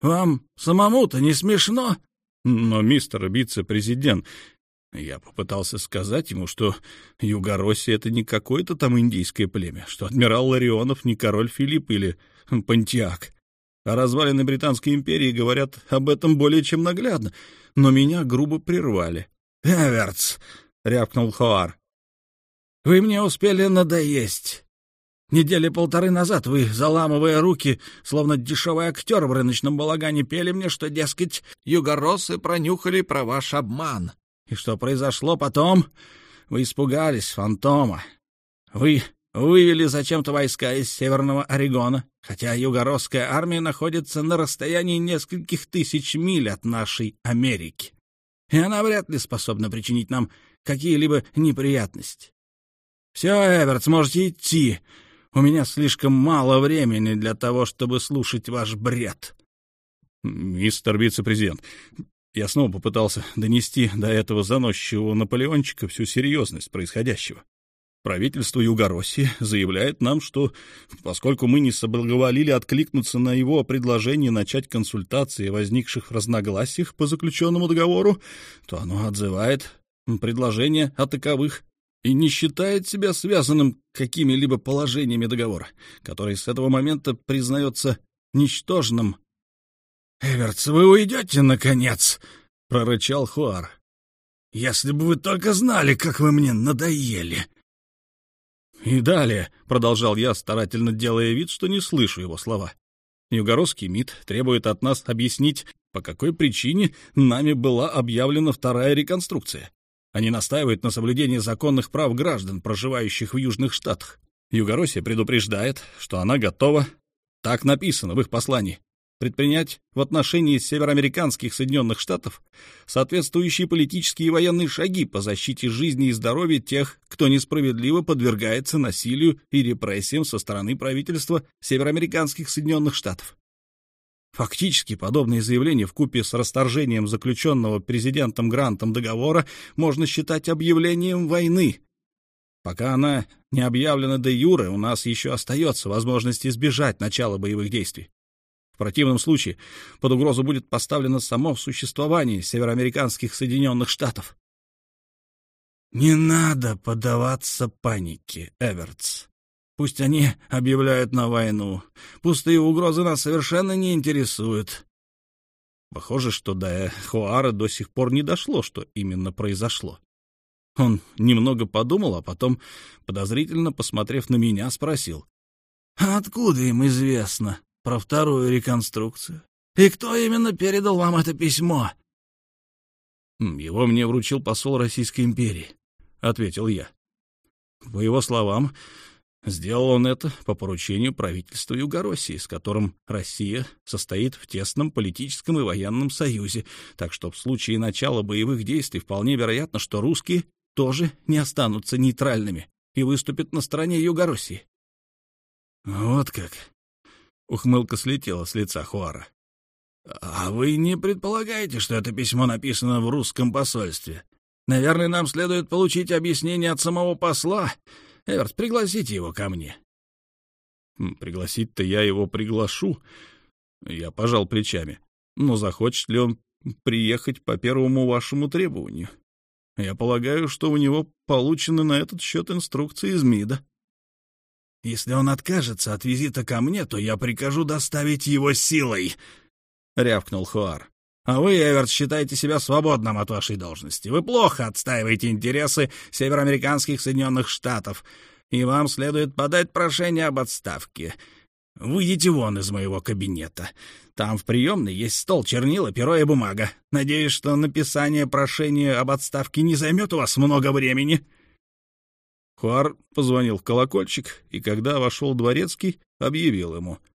S1: Вам самому-то не смешно?
S3: Но, мистер вице-президент, я попытался сказать ему, что Югороссия — это не какое-то там индийское племя, что адмирал Ларионов не король Филипп или Пантиак. А развалины Британской империи говорят об этом более чем наглядно, но меня грубо прервали.
S1: «Эвертс!» — рявкнул Хоар. «Вы мне успели надоесть.
S2: Недели полторы назад вы, заламывая руки, словно дешевый актер в рыночном балагане, пели мне, что, дескать, югороссы пронюхали про ваш обман. И что произошло потом? Вы испугались фантома. Вы вывели зачем-то войска из Северного Орегона, хотя югоросская армия находится на расстоянии нескольких тысяч миль от нашей Америки. И она вряд ли способна причинить нам какие-либо неприятности. Все, Эверт, можете идти. У меня слишком мало времени для того, чтобы слушать ваш бред.
S3: Мистер вице-президент, я снова попытался донести до этого заносчивого Наполеончика всю серьезность происходящего. Правительство Югороссии заявляет нам, что поскольку мы не соблаговолили откликнуться на его предложение начать консультации о возникших разногласиях по заключенному договору, то оно отзывает предложение о таковых и не считает себя связанным какими-либо положениями договора, который с этого момента признается ничтожным. — Эвертс, вы уйдете, наконец? — прорычал Хуар. — Если бы вы только знали, как вы мне надоели! И далее, — продолжал я, старательно делая вид, что не слышу его слова, — Югородский МИД требует от нас объяснить, по какой причине нами была объявлена вторая реконструкция. Они настаивают на соблюдении законных прав граждан, проживающих в Южных Штатах. Югороссия предупреждает, что она готова, так написано в их послании, предпринять в отношении североамериканских Соединенных Штатов соответствующие политические и военные шаги по защите жизни и здоровья тех, кто несправедливо подвергается насилию и репрессиям со стороны правительства североамериканских Соединенных Штатов. Фактически, подобные заявления в купе с расторжением заключенного президентом Грантом договора можно считать объявлением войны. Пока она не объявлена де юре, у нас еще остается возможность избежать начала боевых действий. В противном случае под угрозу будет поставлено само существование североамериканских Соединенных Штатов. «Не надо поддаваться панике, Эвертс», Пусть они объявляют на войну. Пустые угрозы нас совершенно не интересуют. Похоже, что до Хуара до сих пор не дошло, что именно произошло. Он немного подумал, а потом, подозрительно посмотрев на меня, спросил. «А откуда им известно про вторую реконструкцию? И кто именно передал вам это письмо?» «Его мне вручил посол Российской империи», — ответил я. По его словам, Сделал он это по поручению правительства Югороссии, с которым Россия состоит в тесном политическом и военном союзе, так что в случае начала боевых действий вполне вероятно, что русские тоже не останутся нейтральными и выступят на стороне Югороссии. Вот как. Ухмылка слетела с лица Хуара. А вы не предполагаете, что это письмо написано в русском посольстве? Наверное, нам следует получить объяснение от самого посла Эверт, пригласите его ко мне. Пригласить-то я его приглашу. Я пожал плечами. Но захочет ли он приехать по первому вашему требованию? Я полагаю, что у него получены на этот счет инструкции из МИДа. Если он откажется от визита ко мне, то я прикажу доставить его силой, — рявкнул Хуар. А вы, Эверт, считаете себя свободным от вашей должности. Вы плохо отстаиваете интересы североамериканских Соединенных Штатов, и вам следует подать прошение об отставке. Выйдите вон из моего кабинета. Там в приемной есть стол, чернила, перо и бумага. Надеюсь, что написание прошения об отставке не займет у вас много времени». Хуар позвонил в колокольчик, и когда вошел дворецкий, объявил ему —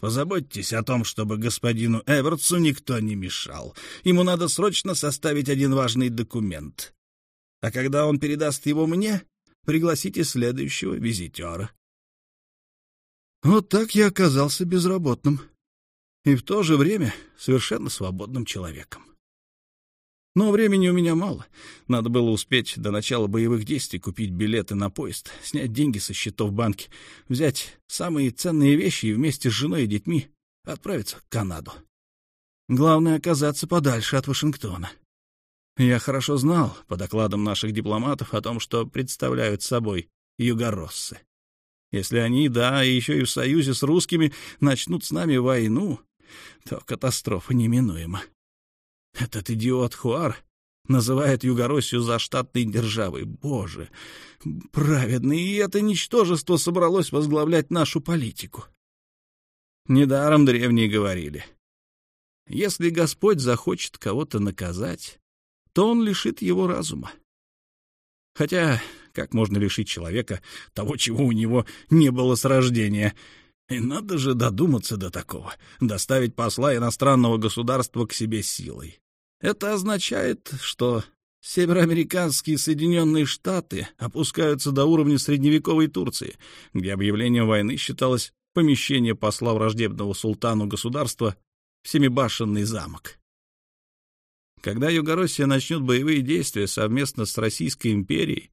S3: Позаботьтесь о том, чтобы господину Эвертсу никто не мешал. Ему надо срочно составить один важный документ. А когда он передаст его мне, пригласите следующего визитера. Вот так я оказался безработным и в то же время совершенно свободным человеком. Но времени у меня мало. Надо было успеть до начала боевых действий купить билеты на поезд, снять деньги со счетов банки, взять самые ценные вещи и вместе с женой и детьми отправиться в Канаду. Главное — оказаться подальше от Вашингтона. Я хорошо знал, по докладам наших дипломатов, о том, что представляют собой югороссы. Если они, да, и еще и в союзе с русскими, начнут с нами войну, то катастрофа неминуема. Этот идиот Хуар
S2: называет Югороссию заштатной державой. Боже, праведный, и это ничтожество собралось возглавлять нашу политику. Недаром древние говорили. Если Господь захочет кого-то наказать, то он лишит его разума. Хотя как можно лишить человека того, чего у него не было с рождения? И надо же додуматься до такого, доставить посла иностранного государства к себе силой. Это означает, что североамериканские Соединенные Штаты опускаются до уровня средневековой Турции, где объявлением войны считалось помещение посла враждебного султану государства в Семибашенный замок. Когда Югороссия начнет боевые действия совместно с Российской империей,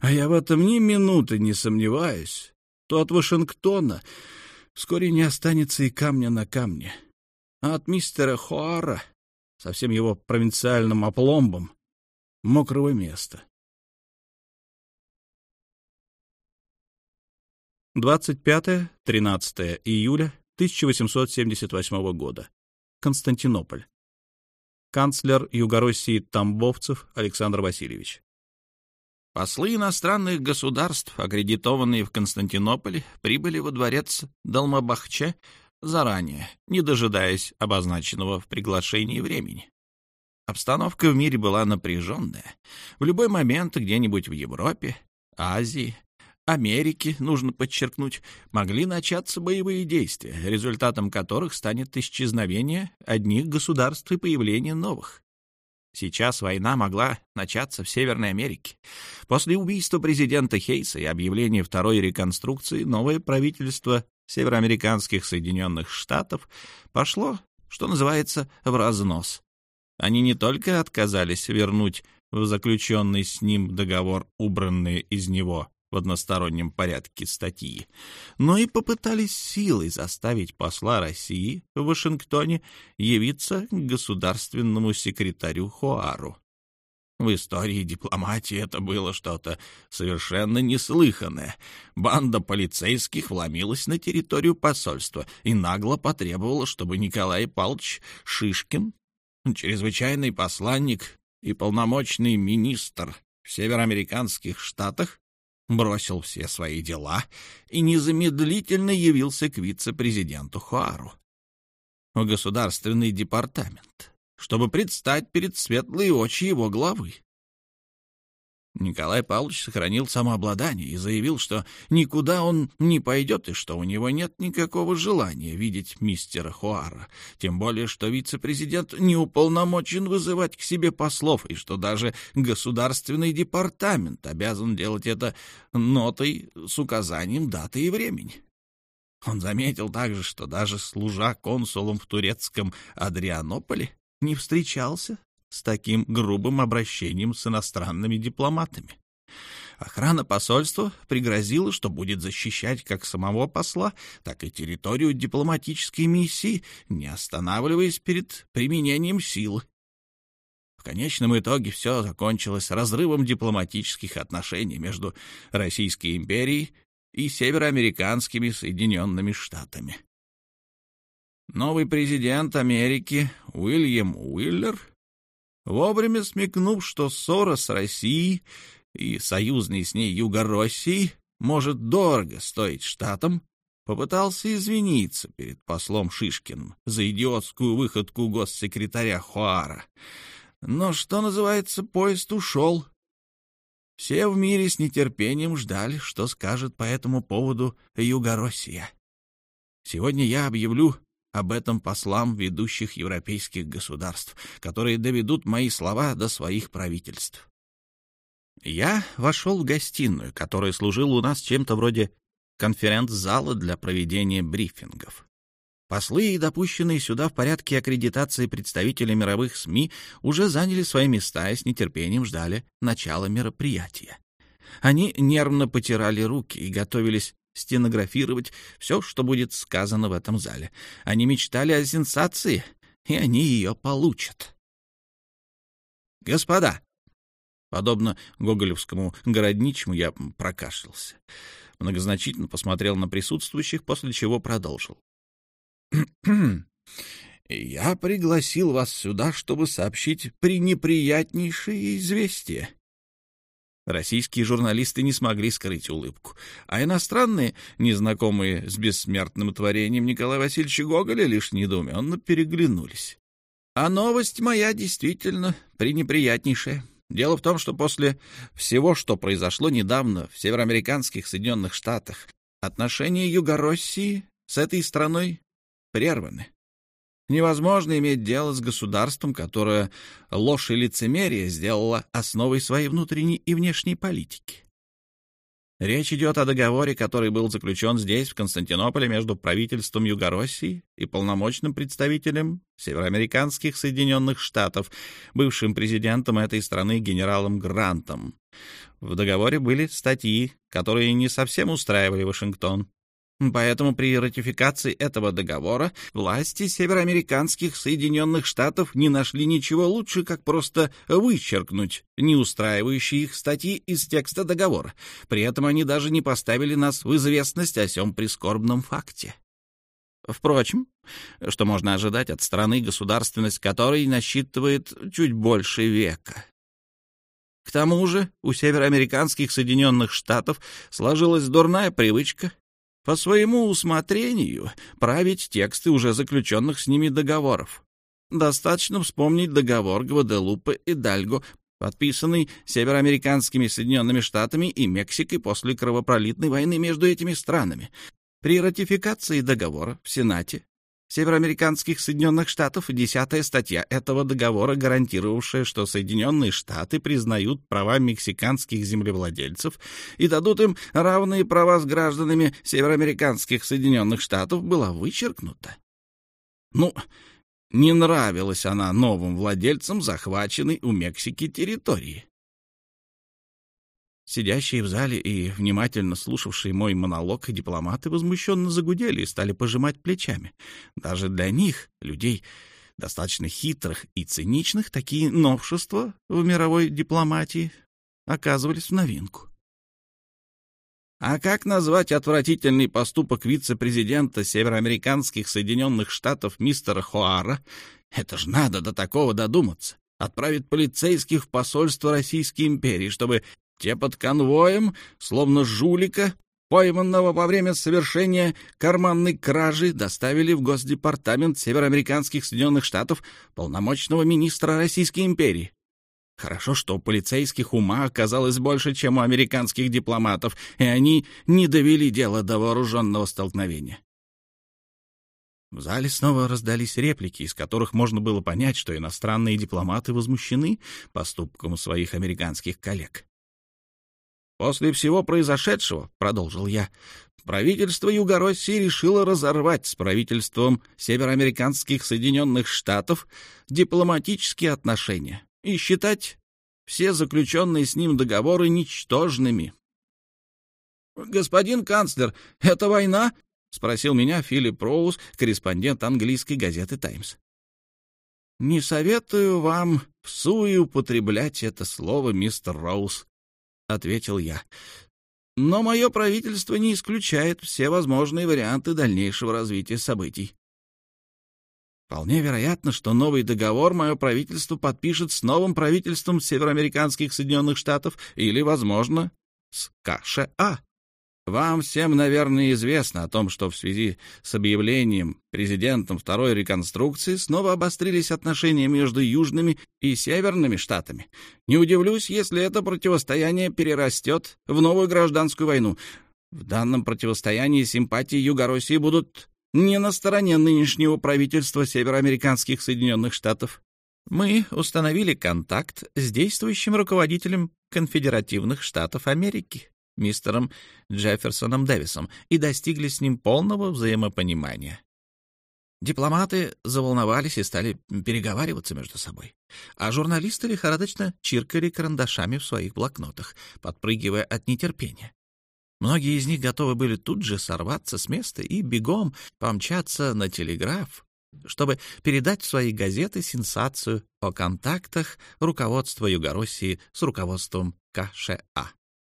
S2: а я в этом ни минуты не сомневаюсь, то от Вашингтона вскоре не останется и камня на камне. А от мистера Хуара со всем его провинциальным опломбом мокрого места. 25-13 июля 1878 года. Константинополь. Канцлер Югороссии Тамбовцев Александр Васильевич. Послы иностранных государств, аккредитованные в Константинополе, прибыли во дворец Далмабахче заранее, не дожидаясь обозначенного в приглашении времени. Обстановка в мире была напряженная. В любой момент где-нибудь в Европе, Азии, Америке, нужно подчеркнуть, могли начаться боевые действия, результатом которых станет исчезновение одних государств и появление новых. Сейчас война могла начаться в Северной Америке. После убийства президента Хейса и объявления второй реконструкции новое правительство североамериканских Соединенных Штатов пошло, что называется, в разнос. Они не только отказались вернуть в заключенный с ним договор убранные из него в одностороннем порядке статьи, но и попытались силой заставить посла России в Вашингтоне явиться к государственному секретарю Хуару. В истории дипломатии это было что-то совершенно неслыханное. Банда полицейских вломилась на территорию посольства и нагло потребовала, чтобы Николай Павлович Шишкин, чрезвычайный посланник и полномочный министр в североамериканских штатах, бросил все свои дела и незамедлительно явился к вице-президенту Хуару в государственный департамент чтобы предстать перед светлые очи его главы. Николай Павлович сохранил самообладание и заявил, что никуда он не пойдет и что у него нет никакого желания видеть мистера Хуара, тем более что вице-президент не уполномочен вызывать к себе послов и что даже государственный департамент обязан делать это нотой с указанием даты и времени. Он заметил также, что даже служа консулом в турецком Адрианополе, не встречался с таким грубым обращением с иностранными дипломатами. Охрана посольства пригрозила, что будет защищать как самого посла, так и территорию дипломатической миссии, не останавливаясь перед применением силы. В конечном итоге все закончилось разрывом дипломатических отношений между Российской империей и североамериканскими Соединенными Штатами. Новый президент Америки Уильям Уиллер, вовремя смекнув, что ссора с Россией и союзной с ней Юго-Россией может дорого стоить штатам, попытался извиниться перед послом Шишкиным за идиотскую выходку госсекретаря Хуара. Но, что называется, поезд ушел. Все в мире с нетерпением ждали, что скажет по этому поводу Юго-Россия. Сегодня я объявлю об этом послам ведущих европейских государств, которые доведут мои слова до своих правительств. Я вошел в гостиную, которая служила у нас чем-то вроде конференц-зала для проведения брифингов. Послы и допущенные сюда в порядке аккредитации представители мировых СМИ уже заняли свои места и с нетерпением ждали начала мероприятия. Они нервно потирали руки и готовились стенографировать все, что будет сказано в этом зале. Они мечтали о сенсации, и они ее получат. «Господа!» Подобно гоголевскому городничему я прокашлялся. Многозначительно посмотрел на присутствующих, после чего продолжил. Я пригласил вас сюда, чтобы сообщить пренеприятнейшее известие. Российские журналисты не смогли скрыть улыбку, а иностранные, незнакомые с бессмертным творением Николая Васильевича Гоголя, лишь недоуменно переглянулись. А новость моя действительно пренеприятнейшая. Дело в том, что после всего, что произошло недавно в североамериканских Соединенных Штатах, отношения Юго-России с этой страной прерваны. Невозможно иметь дело с государством, которое ложь и лицемерие сделало основой своей внутренней и внешней политики. Речь идет о договоре, который был заключен здесь, в Константинополе, между правительством Югороссии и полномочным представителем североамериканских Соединенных Штатов, бывшим президентом этой страны генералом Грантом. В договоре были статьи, которые не совсем устраивали Вашингтон. Поэтому при ратификации этого договора власти североамериканских Соединенных Штатов не нашли ничего лучше, как просто вычеркнуть неустраивающие их статьи из текста договора. При этом они даже не поставили нас в известность о сём прискорбном факте. Впрочем, что можно ожидать от страны, государственность которой насчитывает чуть больше века? К тому же у североамериканских Соединенных Штатов сложилась дурная привычка по своему усмотрению править тексты уже заключенных с ними договоров. Достаточно вспомнить договор Гваделупы и Дальго, подписанный североамериканскими Соединенными Штатами и Мексикой после кровопролитной войны между этими странами. При ратификации договора в Сенате Североамериканских Соединенных Штатов, десятая статья этого договора, гарантировавшая, что Соединенные Штаты признают права мексиканских землевладельцев и дадут им равные права с гражданами Североамериканских Соединенных Штатов, была вычеркнута. Ну, не нравилась она новым владельцам захваченной у Мексики территории. Сидящие в зале и внимательно слушавшие мой монолог дипломаты возмущенно загудели и стали пожимать плечами. Даже для них, людей достаточно хитрых и циничных, такие новшества в мировой дипломатии оказывались в новинку. А как назвать отвратительный поступок вице-президента североамериканских Соединенных Штатов мистера Хоара? Это ж надо до такого додуматься. Отправить полицейских в посольство Российской империи, чтобы те под конвоем, словно жулика, пойманного во время совершения карманной кражи, доставили в Госдепартамент Североамериканских Соединенных Штатов полномочного министра Российской империи. Хорошо, что у полицейских ума оказалось больше, чем у американских дипломатов, и они не довели дело до вооруженного столкновения. В зале снова раздались реплики, из которых можно было понять, что иностранные дипломаты возмущены поступком своих американских коллег. После всего произошедшего, — продолжил я, — правительство Юго-России решило разорвать с правительством североамериканских Соединенных Штатов дипломатические отношения и считать все заключенные с ним договоры ничтожными. «Господин канцлер, это война?» — спросил меня Филипп Роуз, корреспондент английской газеты «Таймс». «Не советую вам в суе употреблять это слово, мистер Роуз», — ответил я. «Но мое правительство не исключает все возможные варианты дальнейшего развития событий. Вполне вероятно, что новый договор мое правительство подпишет с новым правительством североамериканских Соединенных Штатов или, возможно, с КША. Вам всем, наверное, известно о том, что в связи с объявлением президентом второй реконструкции снова обострились отношения между южными и северными штатами. Не удивлюсь, если это противостояние перерастет в новую гражданскую войну. В данном противостоянии симпатии Юго-России будут не на стороне нынешнего правительства североамериканских Соединенных Штатов. Мы установили контакт с действующим руководителем конфедеративных штатов Америки мистером Джефферсоном Дэвисом и достигли с ним полного взаимопонимания. Дипломаты заволновались и стали переговариваться между собой, а журналисты лихорадочно чиркали карандашами в своих блокнотах, подпрыгивая от нетерпения. Многие из них готовы были тут же сорваться с места и бегом помчаться на телеграф, чтобы передать в свои газеты сенсацию о контактах руководства Югороссии с руководством КША.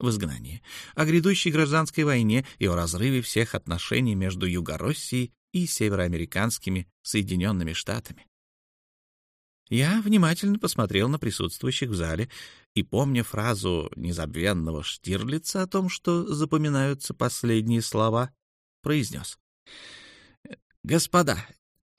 S2: В изгнании, о грядущей гражданской войне и о разрыве всех отношений между Югороссией и североамериканскими Соединенными Штатами. Я внимательно посмотрел на присутствующих в зале и, помня фразу незабвенного Штирлица о том, что запоминаются последние слова, произнес. «Господа,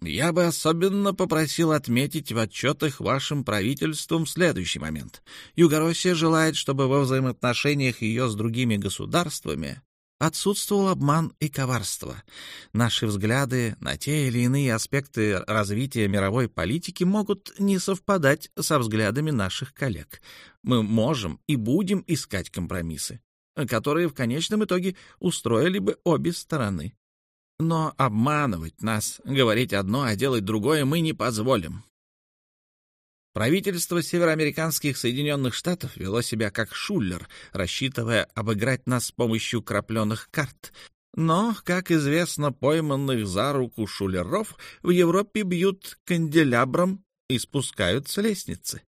S2: я бы особенно попросил отметить в отчетах вашим правительством следующий момент. Югороссия желает, чтобы во взаимоотношениях ее с другими государствами отсутствовал обман и коварство. Наши взгляды на те или иные аспекты развития мировой политики могут не совпадать со взглядами наших коллег. Мы можем и будем искать компромиссы, которые в конечном итоге устроили бы обе стороны. Но обманывать нас, говорить одно, а делать другое мы не позволим. Правительство североамериканских Соединенных Штатов вело себя как шулер, рассчитывая обыграть нас с помощью крапленых карт. Но, как известно, пойманных за руку шулеров в Европе бьют канделябром и спускают с лестницы.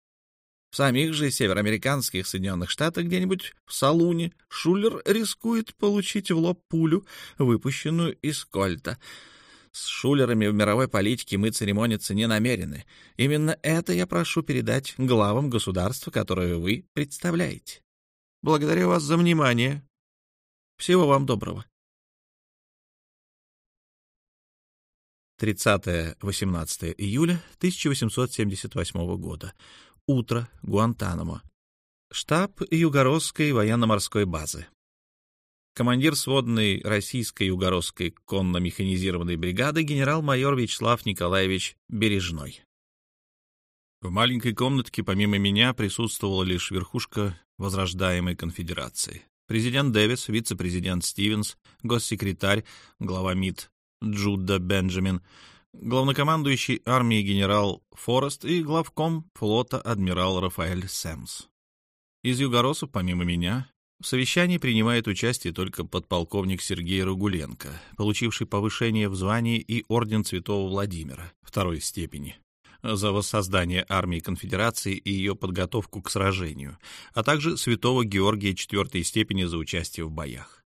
S2: В самих же североамериканских Соединенных Штатах, где-нибудь в Салуне, Шулер рискует получить в лоб пулю, выпущенную из кольта. С шулерами в мировой политике мы церемониться не намерены. Именно это я прошу передать главам государства, которое вы представляете. Благодарю вас за внимание. Всего вам доброго. 30-18 июля 1878 года. Утро, Гуантанамо. Штаб Югородской военно-морской базы. Командир сводной российской югородской конно-механизированной бригады генерал-майор Вячеслав Николаевич Бережной. В маленькой комнатке помимо меня присутствовала лишь верхушка возрождаемой конфедерации. Президент Дэвис, вице-президент Стивенс, госсекретарь, глава МИД Джуда Бенджамин, главнокомандующий армией генерал Форест и главком флота адмирал Рафаэль Сэмс. Из югоросов, помимо меня, в совещании принимает участие только подполковник Сергей Рагуленко, получивший повышение в звании и орден Святого Владимира второй степени за воссоздание армии конфедерации и ее подготовку к сражению, а также Святого Георгия четвертой степени за участие в боях.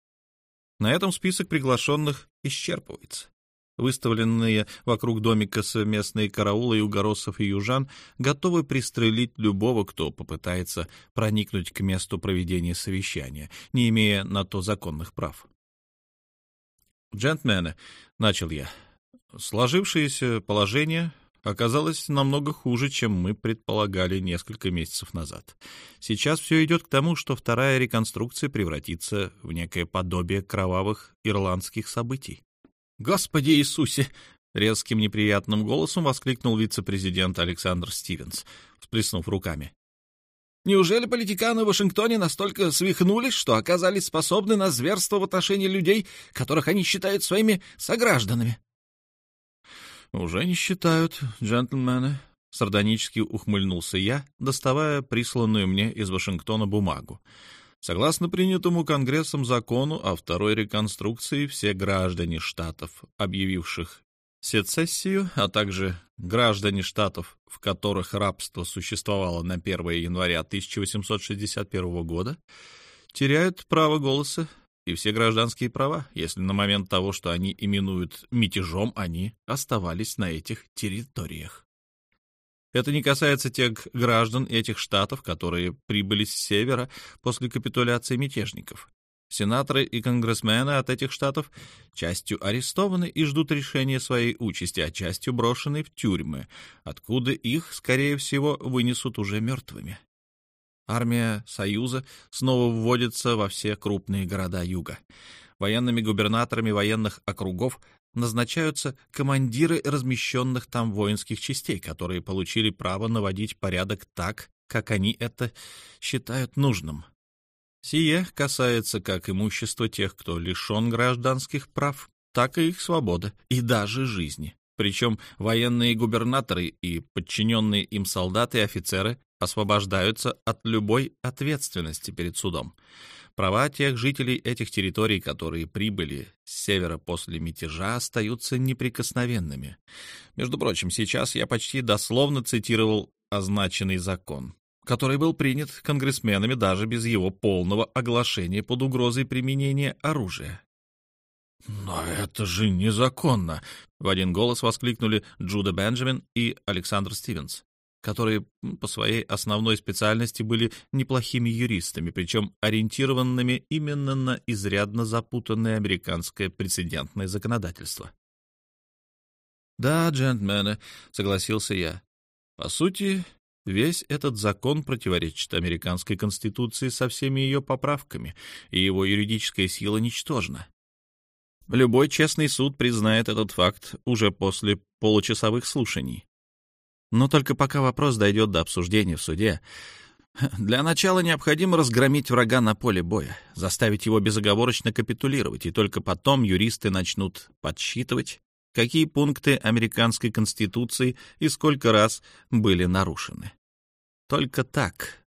S2: На этом список приглашенных исчерпывается. Выставленные вокруг домика совместные караулы югородцев и южан готовы пристрелить любого, кто попытается проникнуть к месту проведения совещания, не имея на то законных прав. «Джентльмены», — начал я, — «сложившееся положение оказалось намного хуже, чем мы предполагали несколько месяцев назад. Сейчас все идет к тому, что вторая реконструкция превратится в некое подобие кровавых ирландских событий. «Господи Иисусе!» — резким неприятным голосом воскликнул вице-президент Александр Стивенс, всплеснув руками. «Неужели политиканы в Вашингтоне настолько свихнулись, что оказались способны на зверство в отношении людей, которых они считают своими согражданами?» «Уже не считают, джентльмены», — сардонически ухмыльнулся я, доставая присланную мне из Вашингтона бумагу. Согласно принятому Конгрессом закону о второй реконструкции, все граждане штатов, объявивших сецессию, а также граждане штатов, в которых рабство существовало на 1 января 1861 года, теряют право голоса и все гражданские права, если на момент того, что они именуют мятежом, они оставались на этих территориях. Это не касается тех граждан этих штатов, которые прибыли с севера после капитуляции мятежников. Сенаторы и конгрессмены от этих штатов частью арестованы и ждут решения своей участи, а частью брошены в тюрьмы, откуда их, скорее всего, вынесут уже мертвыми. Армия Союза снова вводится во все крупные города Юга. Военными губернаторами военных округов назначаются командиры размещенных там воинских частей, которые получили право наводить порядок так, как они это считают нужным. Сие касается как имущества тех, кто лишен гражданских прав, так и их свободы и даже жизни. Причем военные губернаторы и подчиненные им солдаты и офицеры освобождаются от любой ответственности перед судом. Права тех жителей этих территорий, которые прибыли с севера после мятежа, остаются неприкосновенными. Между прочим, сейчас я почти дословно цитировал означенный закон.
S1: который был принят конгрессменами даже без его полного оглашения под угрозой применения оружия.
S3: «Но это же незаконно!» — в один голос воскликнули Джуда Бенджамин и Александр Стивенс, которые по своей основной специальности были неплохими юристами, причем ориентированными именно на изрядно запутанное американское прецедентное законодательство. «Да, джентльмены», — согласился я. «По сути, весь этот закон противоречит американской конституции со всеми ее поправками, и его юридическая сила ничтожна. Любой честный суд признает этот факт уже после получасовых слушаний. Но только пока вопрос дойдет до обсуждения в суде, для начала необходимо разгромить врага на поле боя, заставить его безоговорочно капитулировать, и только потом юристы начнут подсчитывать, какие пункты американской конституции и сколько раз были нарушены. Только так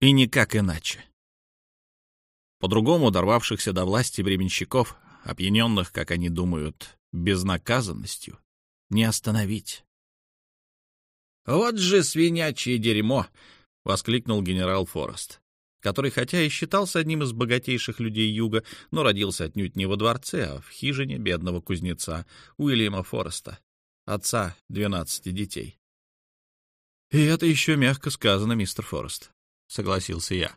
S3: и никак иначе. По-другому дорвавшихся до власти временщиков опьяненных, как они думают, безнаказанностью, не остановить.
S2: «Вот же свинячье дерьмо!» — воскликнул генерал Форест, который, хотя и считался одним из богатейших людей Юга, но родился отнюдь не во дворце, а в хижине бедного кузнеца Уильяма Фореста, отца двенадцати детей.
S1: «И это еще мягко сказано, мистер Форест», — согласился я.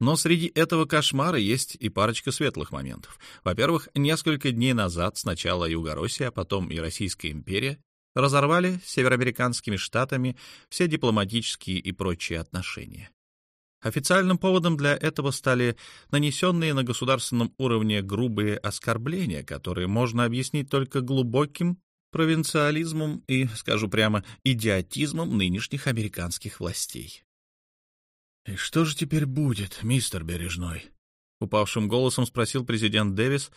S1: Но среди этого кошмара есть и парочка светлых моментов. Во-первых, несколько дней назад сначала Юго-Россия, а потом и Российская империя разорвали с североамериканскими штатами все дипломатические и прочие отношения. Официальным поводом для этого стали нанесенные на государственном уровне грубые оскорбления, которые можно объяснить только глубоким провинциализмом и, скажу прямо, идиотизмом нынешних американских властей.
S3: «И что же теперь будет, мистер Бережной?» — упавшим голосом спросил президент Дэвис.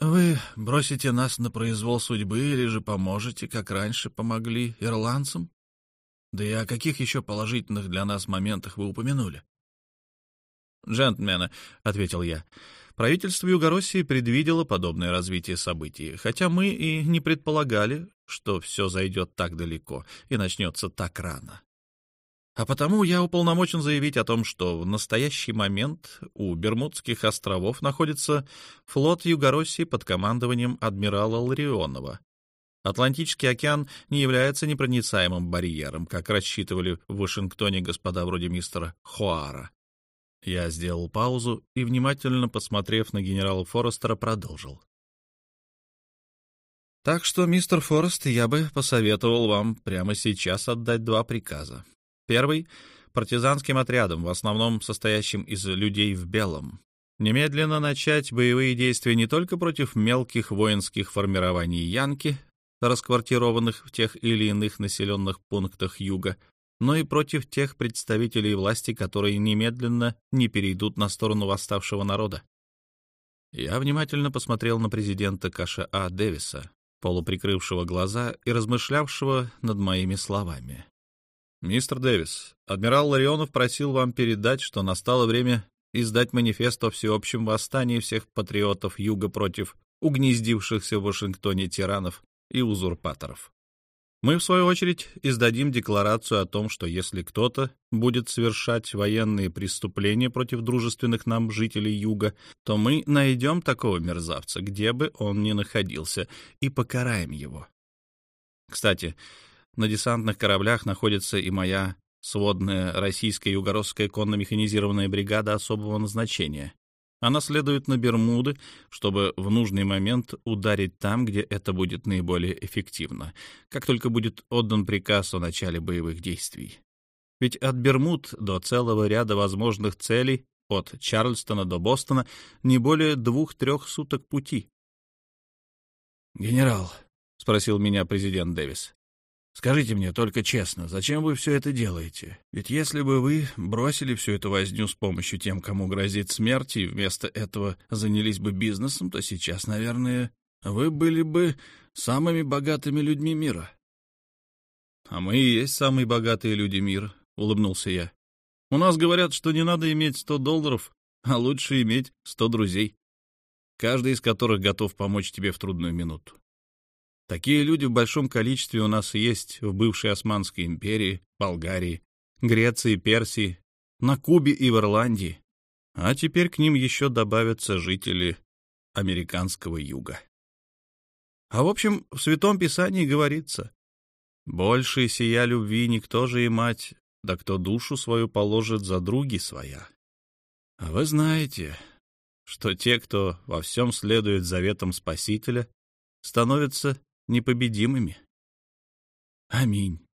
S3: «Вы бросите нас на произвол судьбы или же поможете, как раньше помогли ирландцам? Да и о каких еще положительных для нас моментах вы упомянули?»
S1: «Джентльмены», — ответил я, — «правительство Югороссии предвидело подобное развитие событий, хотя мы и не предполагали, что все зайдет так далеко и начнется так рано. А потому я уполномочен заявить о том, что в настоящий момент у Бермудских островов находится флот Югороссии под командованием адмирала Ларионова. Атлантический океан не является непроницаемым барьером, как рассчитывали в Вашингтоне господа вроде мистера Хуара. Я сделал паузу и, внимательно посмотрев на генерала Форестера, продолжил. Так что, мистер Форест, я бы посоветовал вам прямо сейчас отдать два приказа. Первый — партизанским отрядом, в основном состоящим из людей в белом. Немедленно начать боевые действия не только против мелких воинских формирований Янки, расквартированных в тех или иных населенных пунктах юга, но и против тех представителей власти, которые немедленно не перейдут на сторону восставшего народа. Я внимательно посмотрел на президента Каша А. Дэвиса, полуприкрывшего глаза и размышлявшего над моими словами. «Мистер Дэвис, адмирал Ларионов просил вам передать, что настало время издать манифест о всеобщем восстании всех патриотов Юга против угнездившихся в Вашингтоне тиранов и узурпаторов. Мы, в свою очередь, издадим декларацию о том, что если кто-то будет совершать военные преступления против дружественных нам жителей Юга, то мы найдем такого мерзавца, где бы он ни находился, и покараем его. Кстати, на десантных кораблях находится и моя сводная российская югородская конно-механизированная бригада особого назначения. Она следует на Бермуды, чтобы в нужный момент ударить там, где это будет наиболее эффективно, как только будет отдан приказ о начале боевых действий. Ведь от Бермуд до целого ряда возможных целей, от Чарльстона до Бостона, не более двух-трех суток пути.
S3: «Генерал», — спросил меня президент Дэвис, Скажите мне только честно, зачем вы все это делаете? Ведь если бы вы бросили всю эту возню с помощью тем, кому грозит смерть, и вместо этого занялись бы бизнесом, то сейчас, наверное, вы были бы самыми богатыми людьми мира.
S1: — А мы и есть самые богатые люди мира, — улыбнулся я. — У нас говорят, что не надо иметь сто долларов, а лучше иметь сто друзей, каждый из которых готов помочь тебе в трудную минуту. Такие люди в большом количестве у нас есть в бывшей Османской империи, Болгарии, Греции, Персии, на Кубе и в Ирландии. А теперь к ним еще добавятся жители американского юга. А в общем, в Святом Писании говорится, «Больше сия любви никто же и мать, да кто душу свою положит за други своя». А вы знаете, что те, кто во всем следует заветам Спасителя, становятся непобедимыми. Аминь.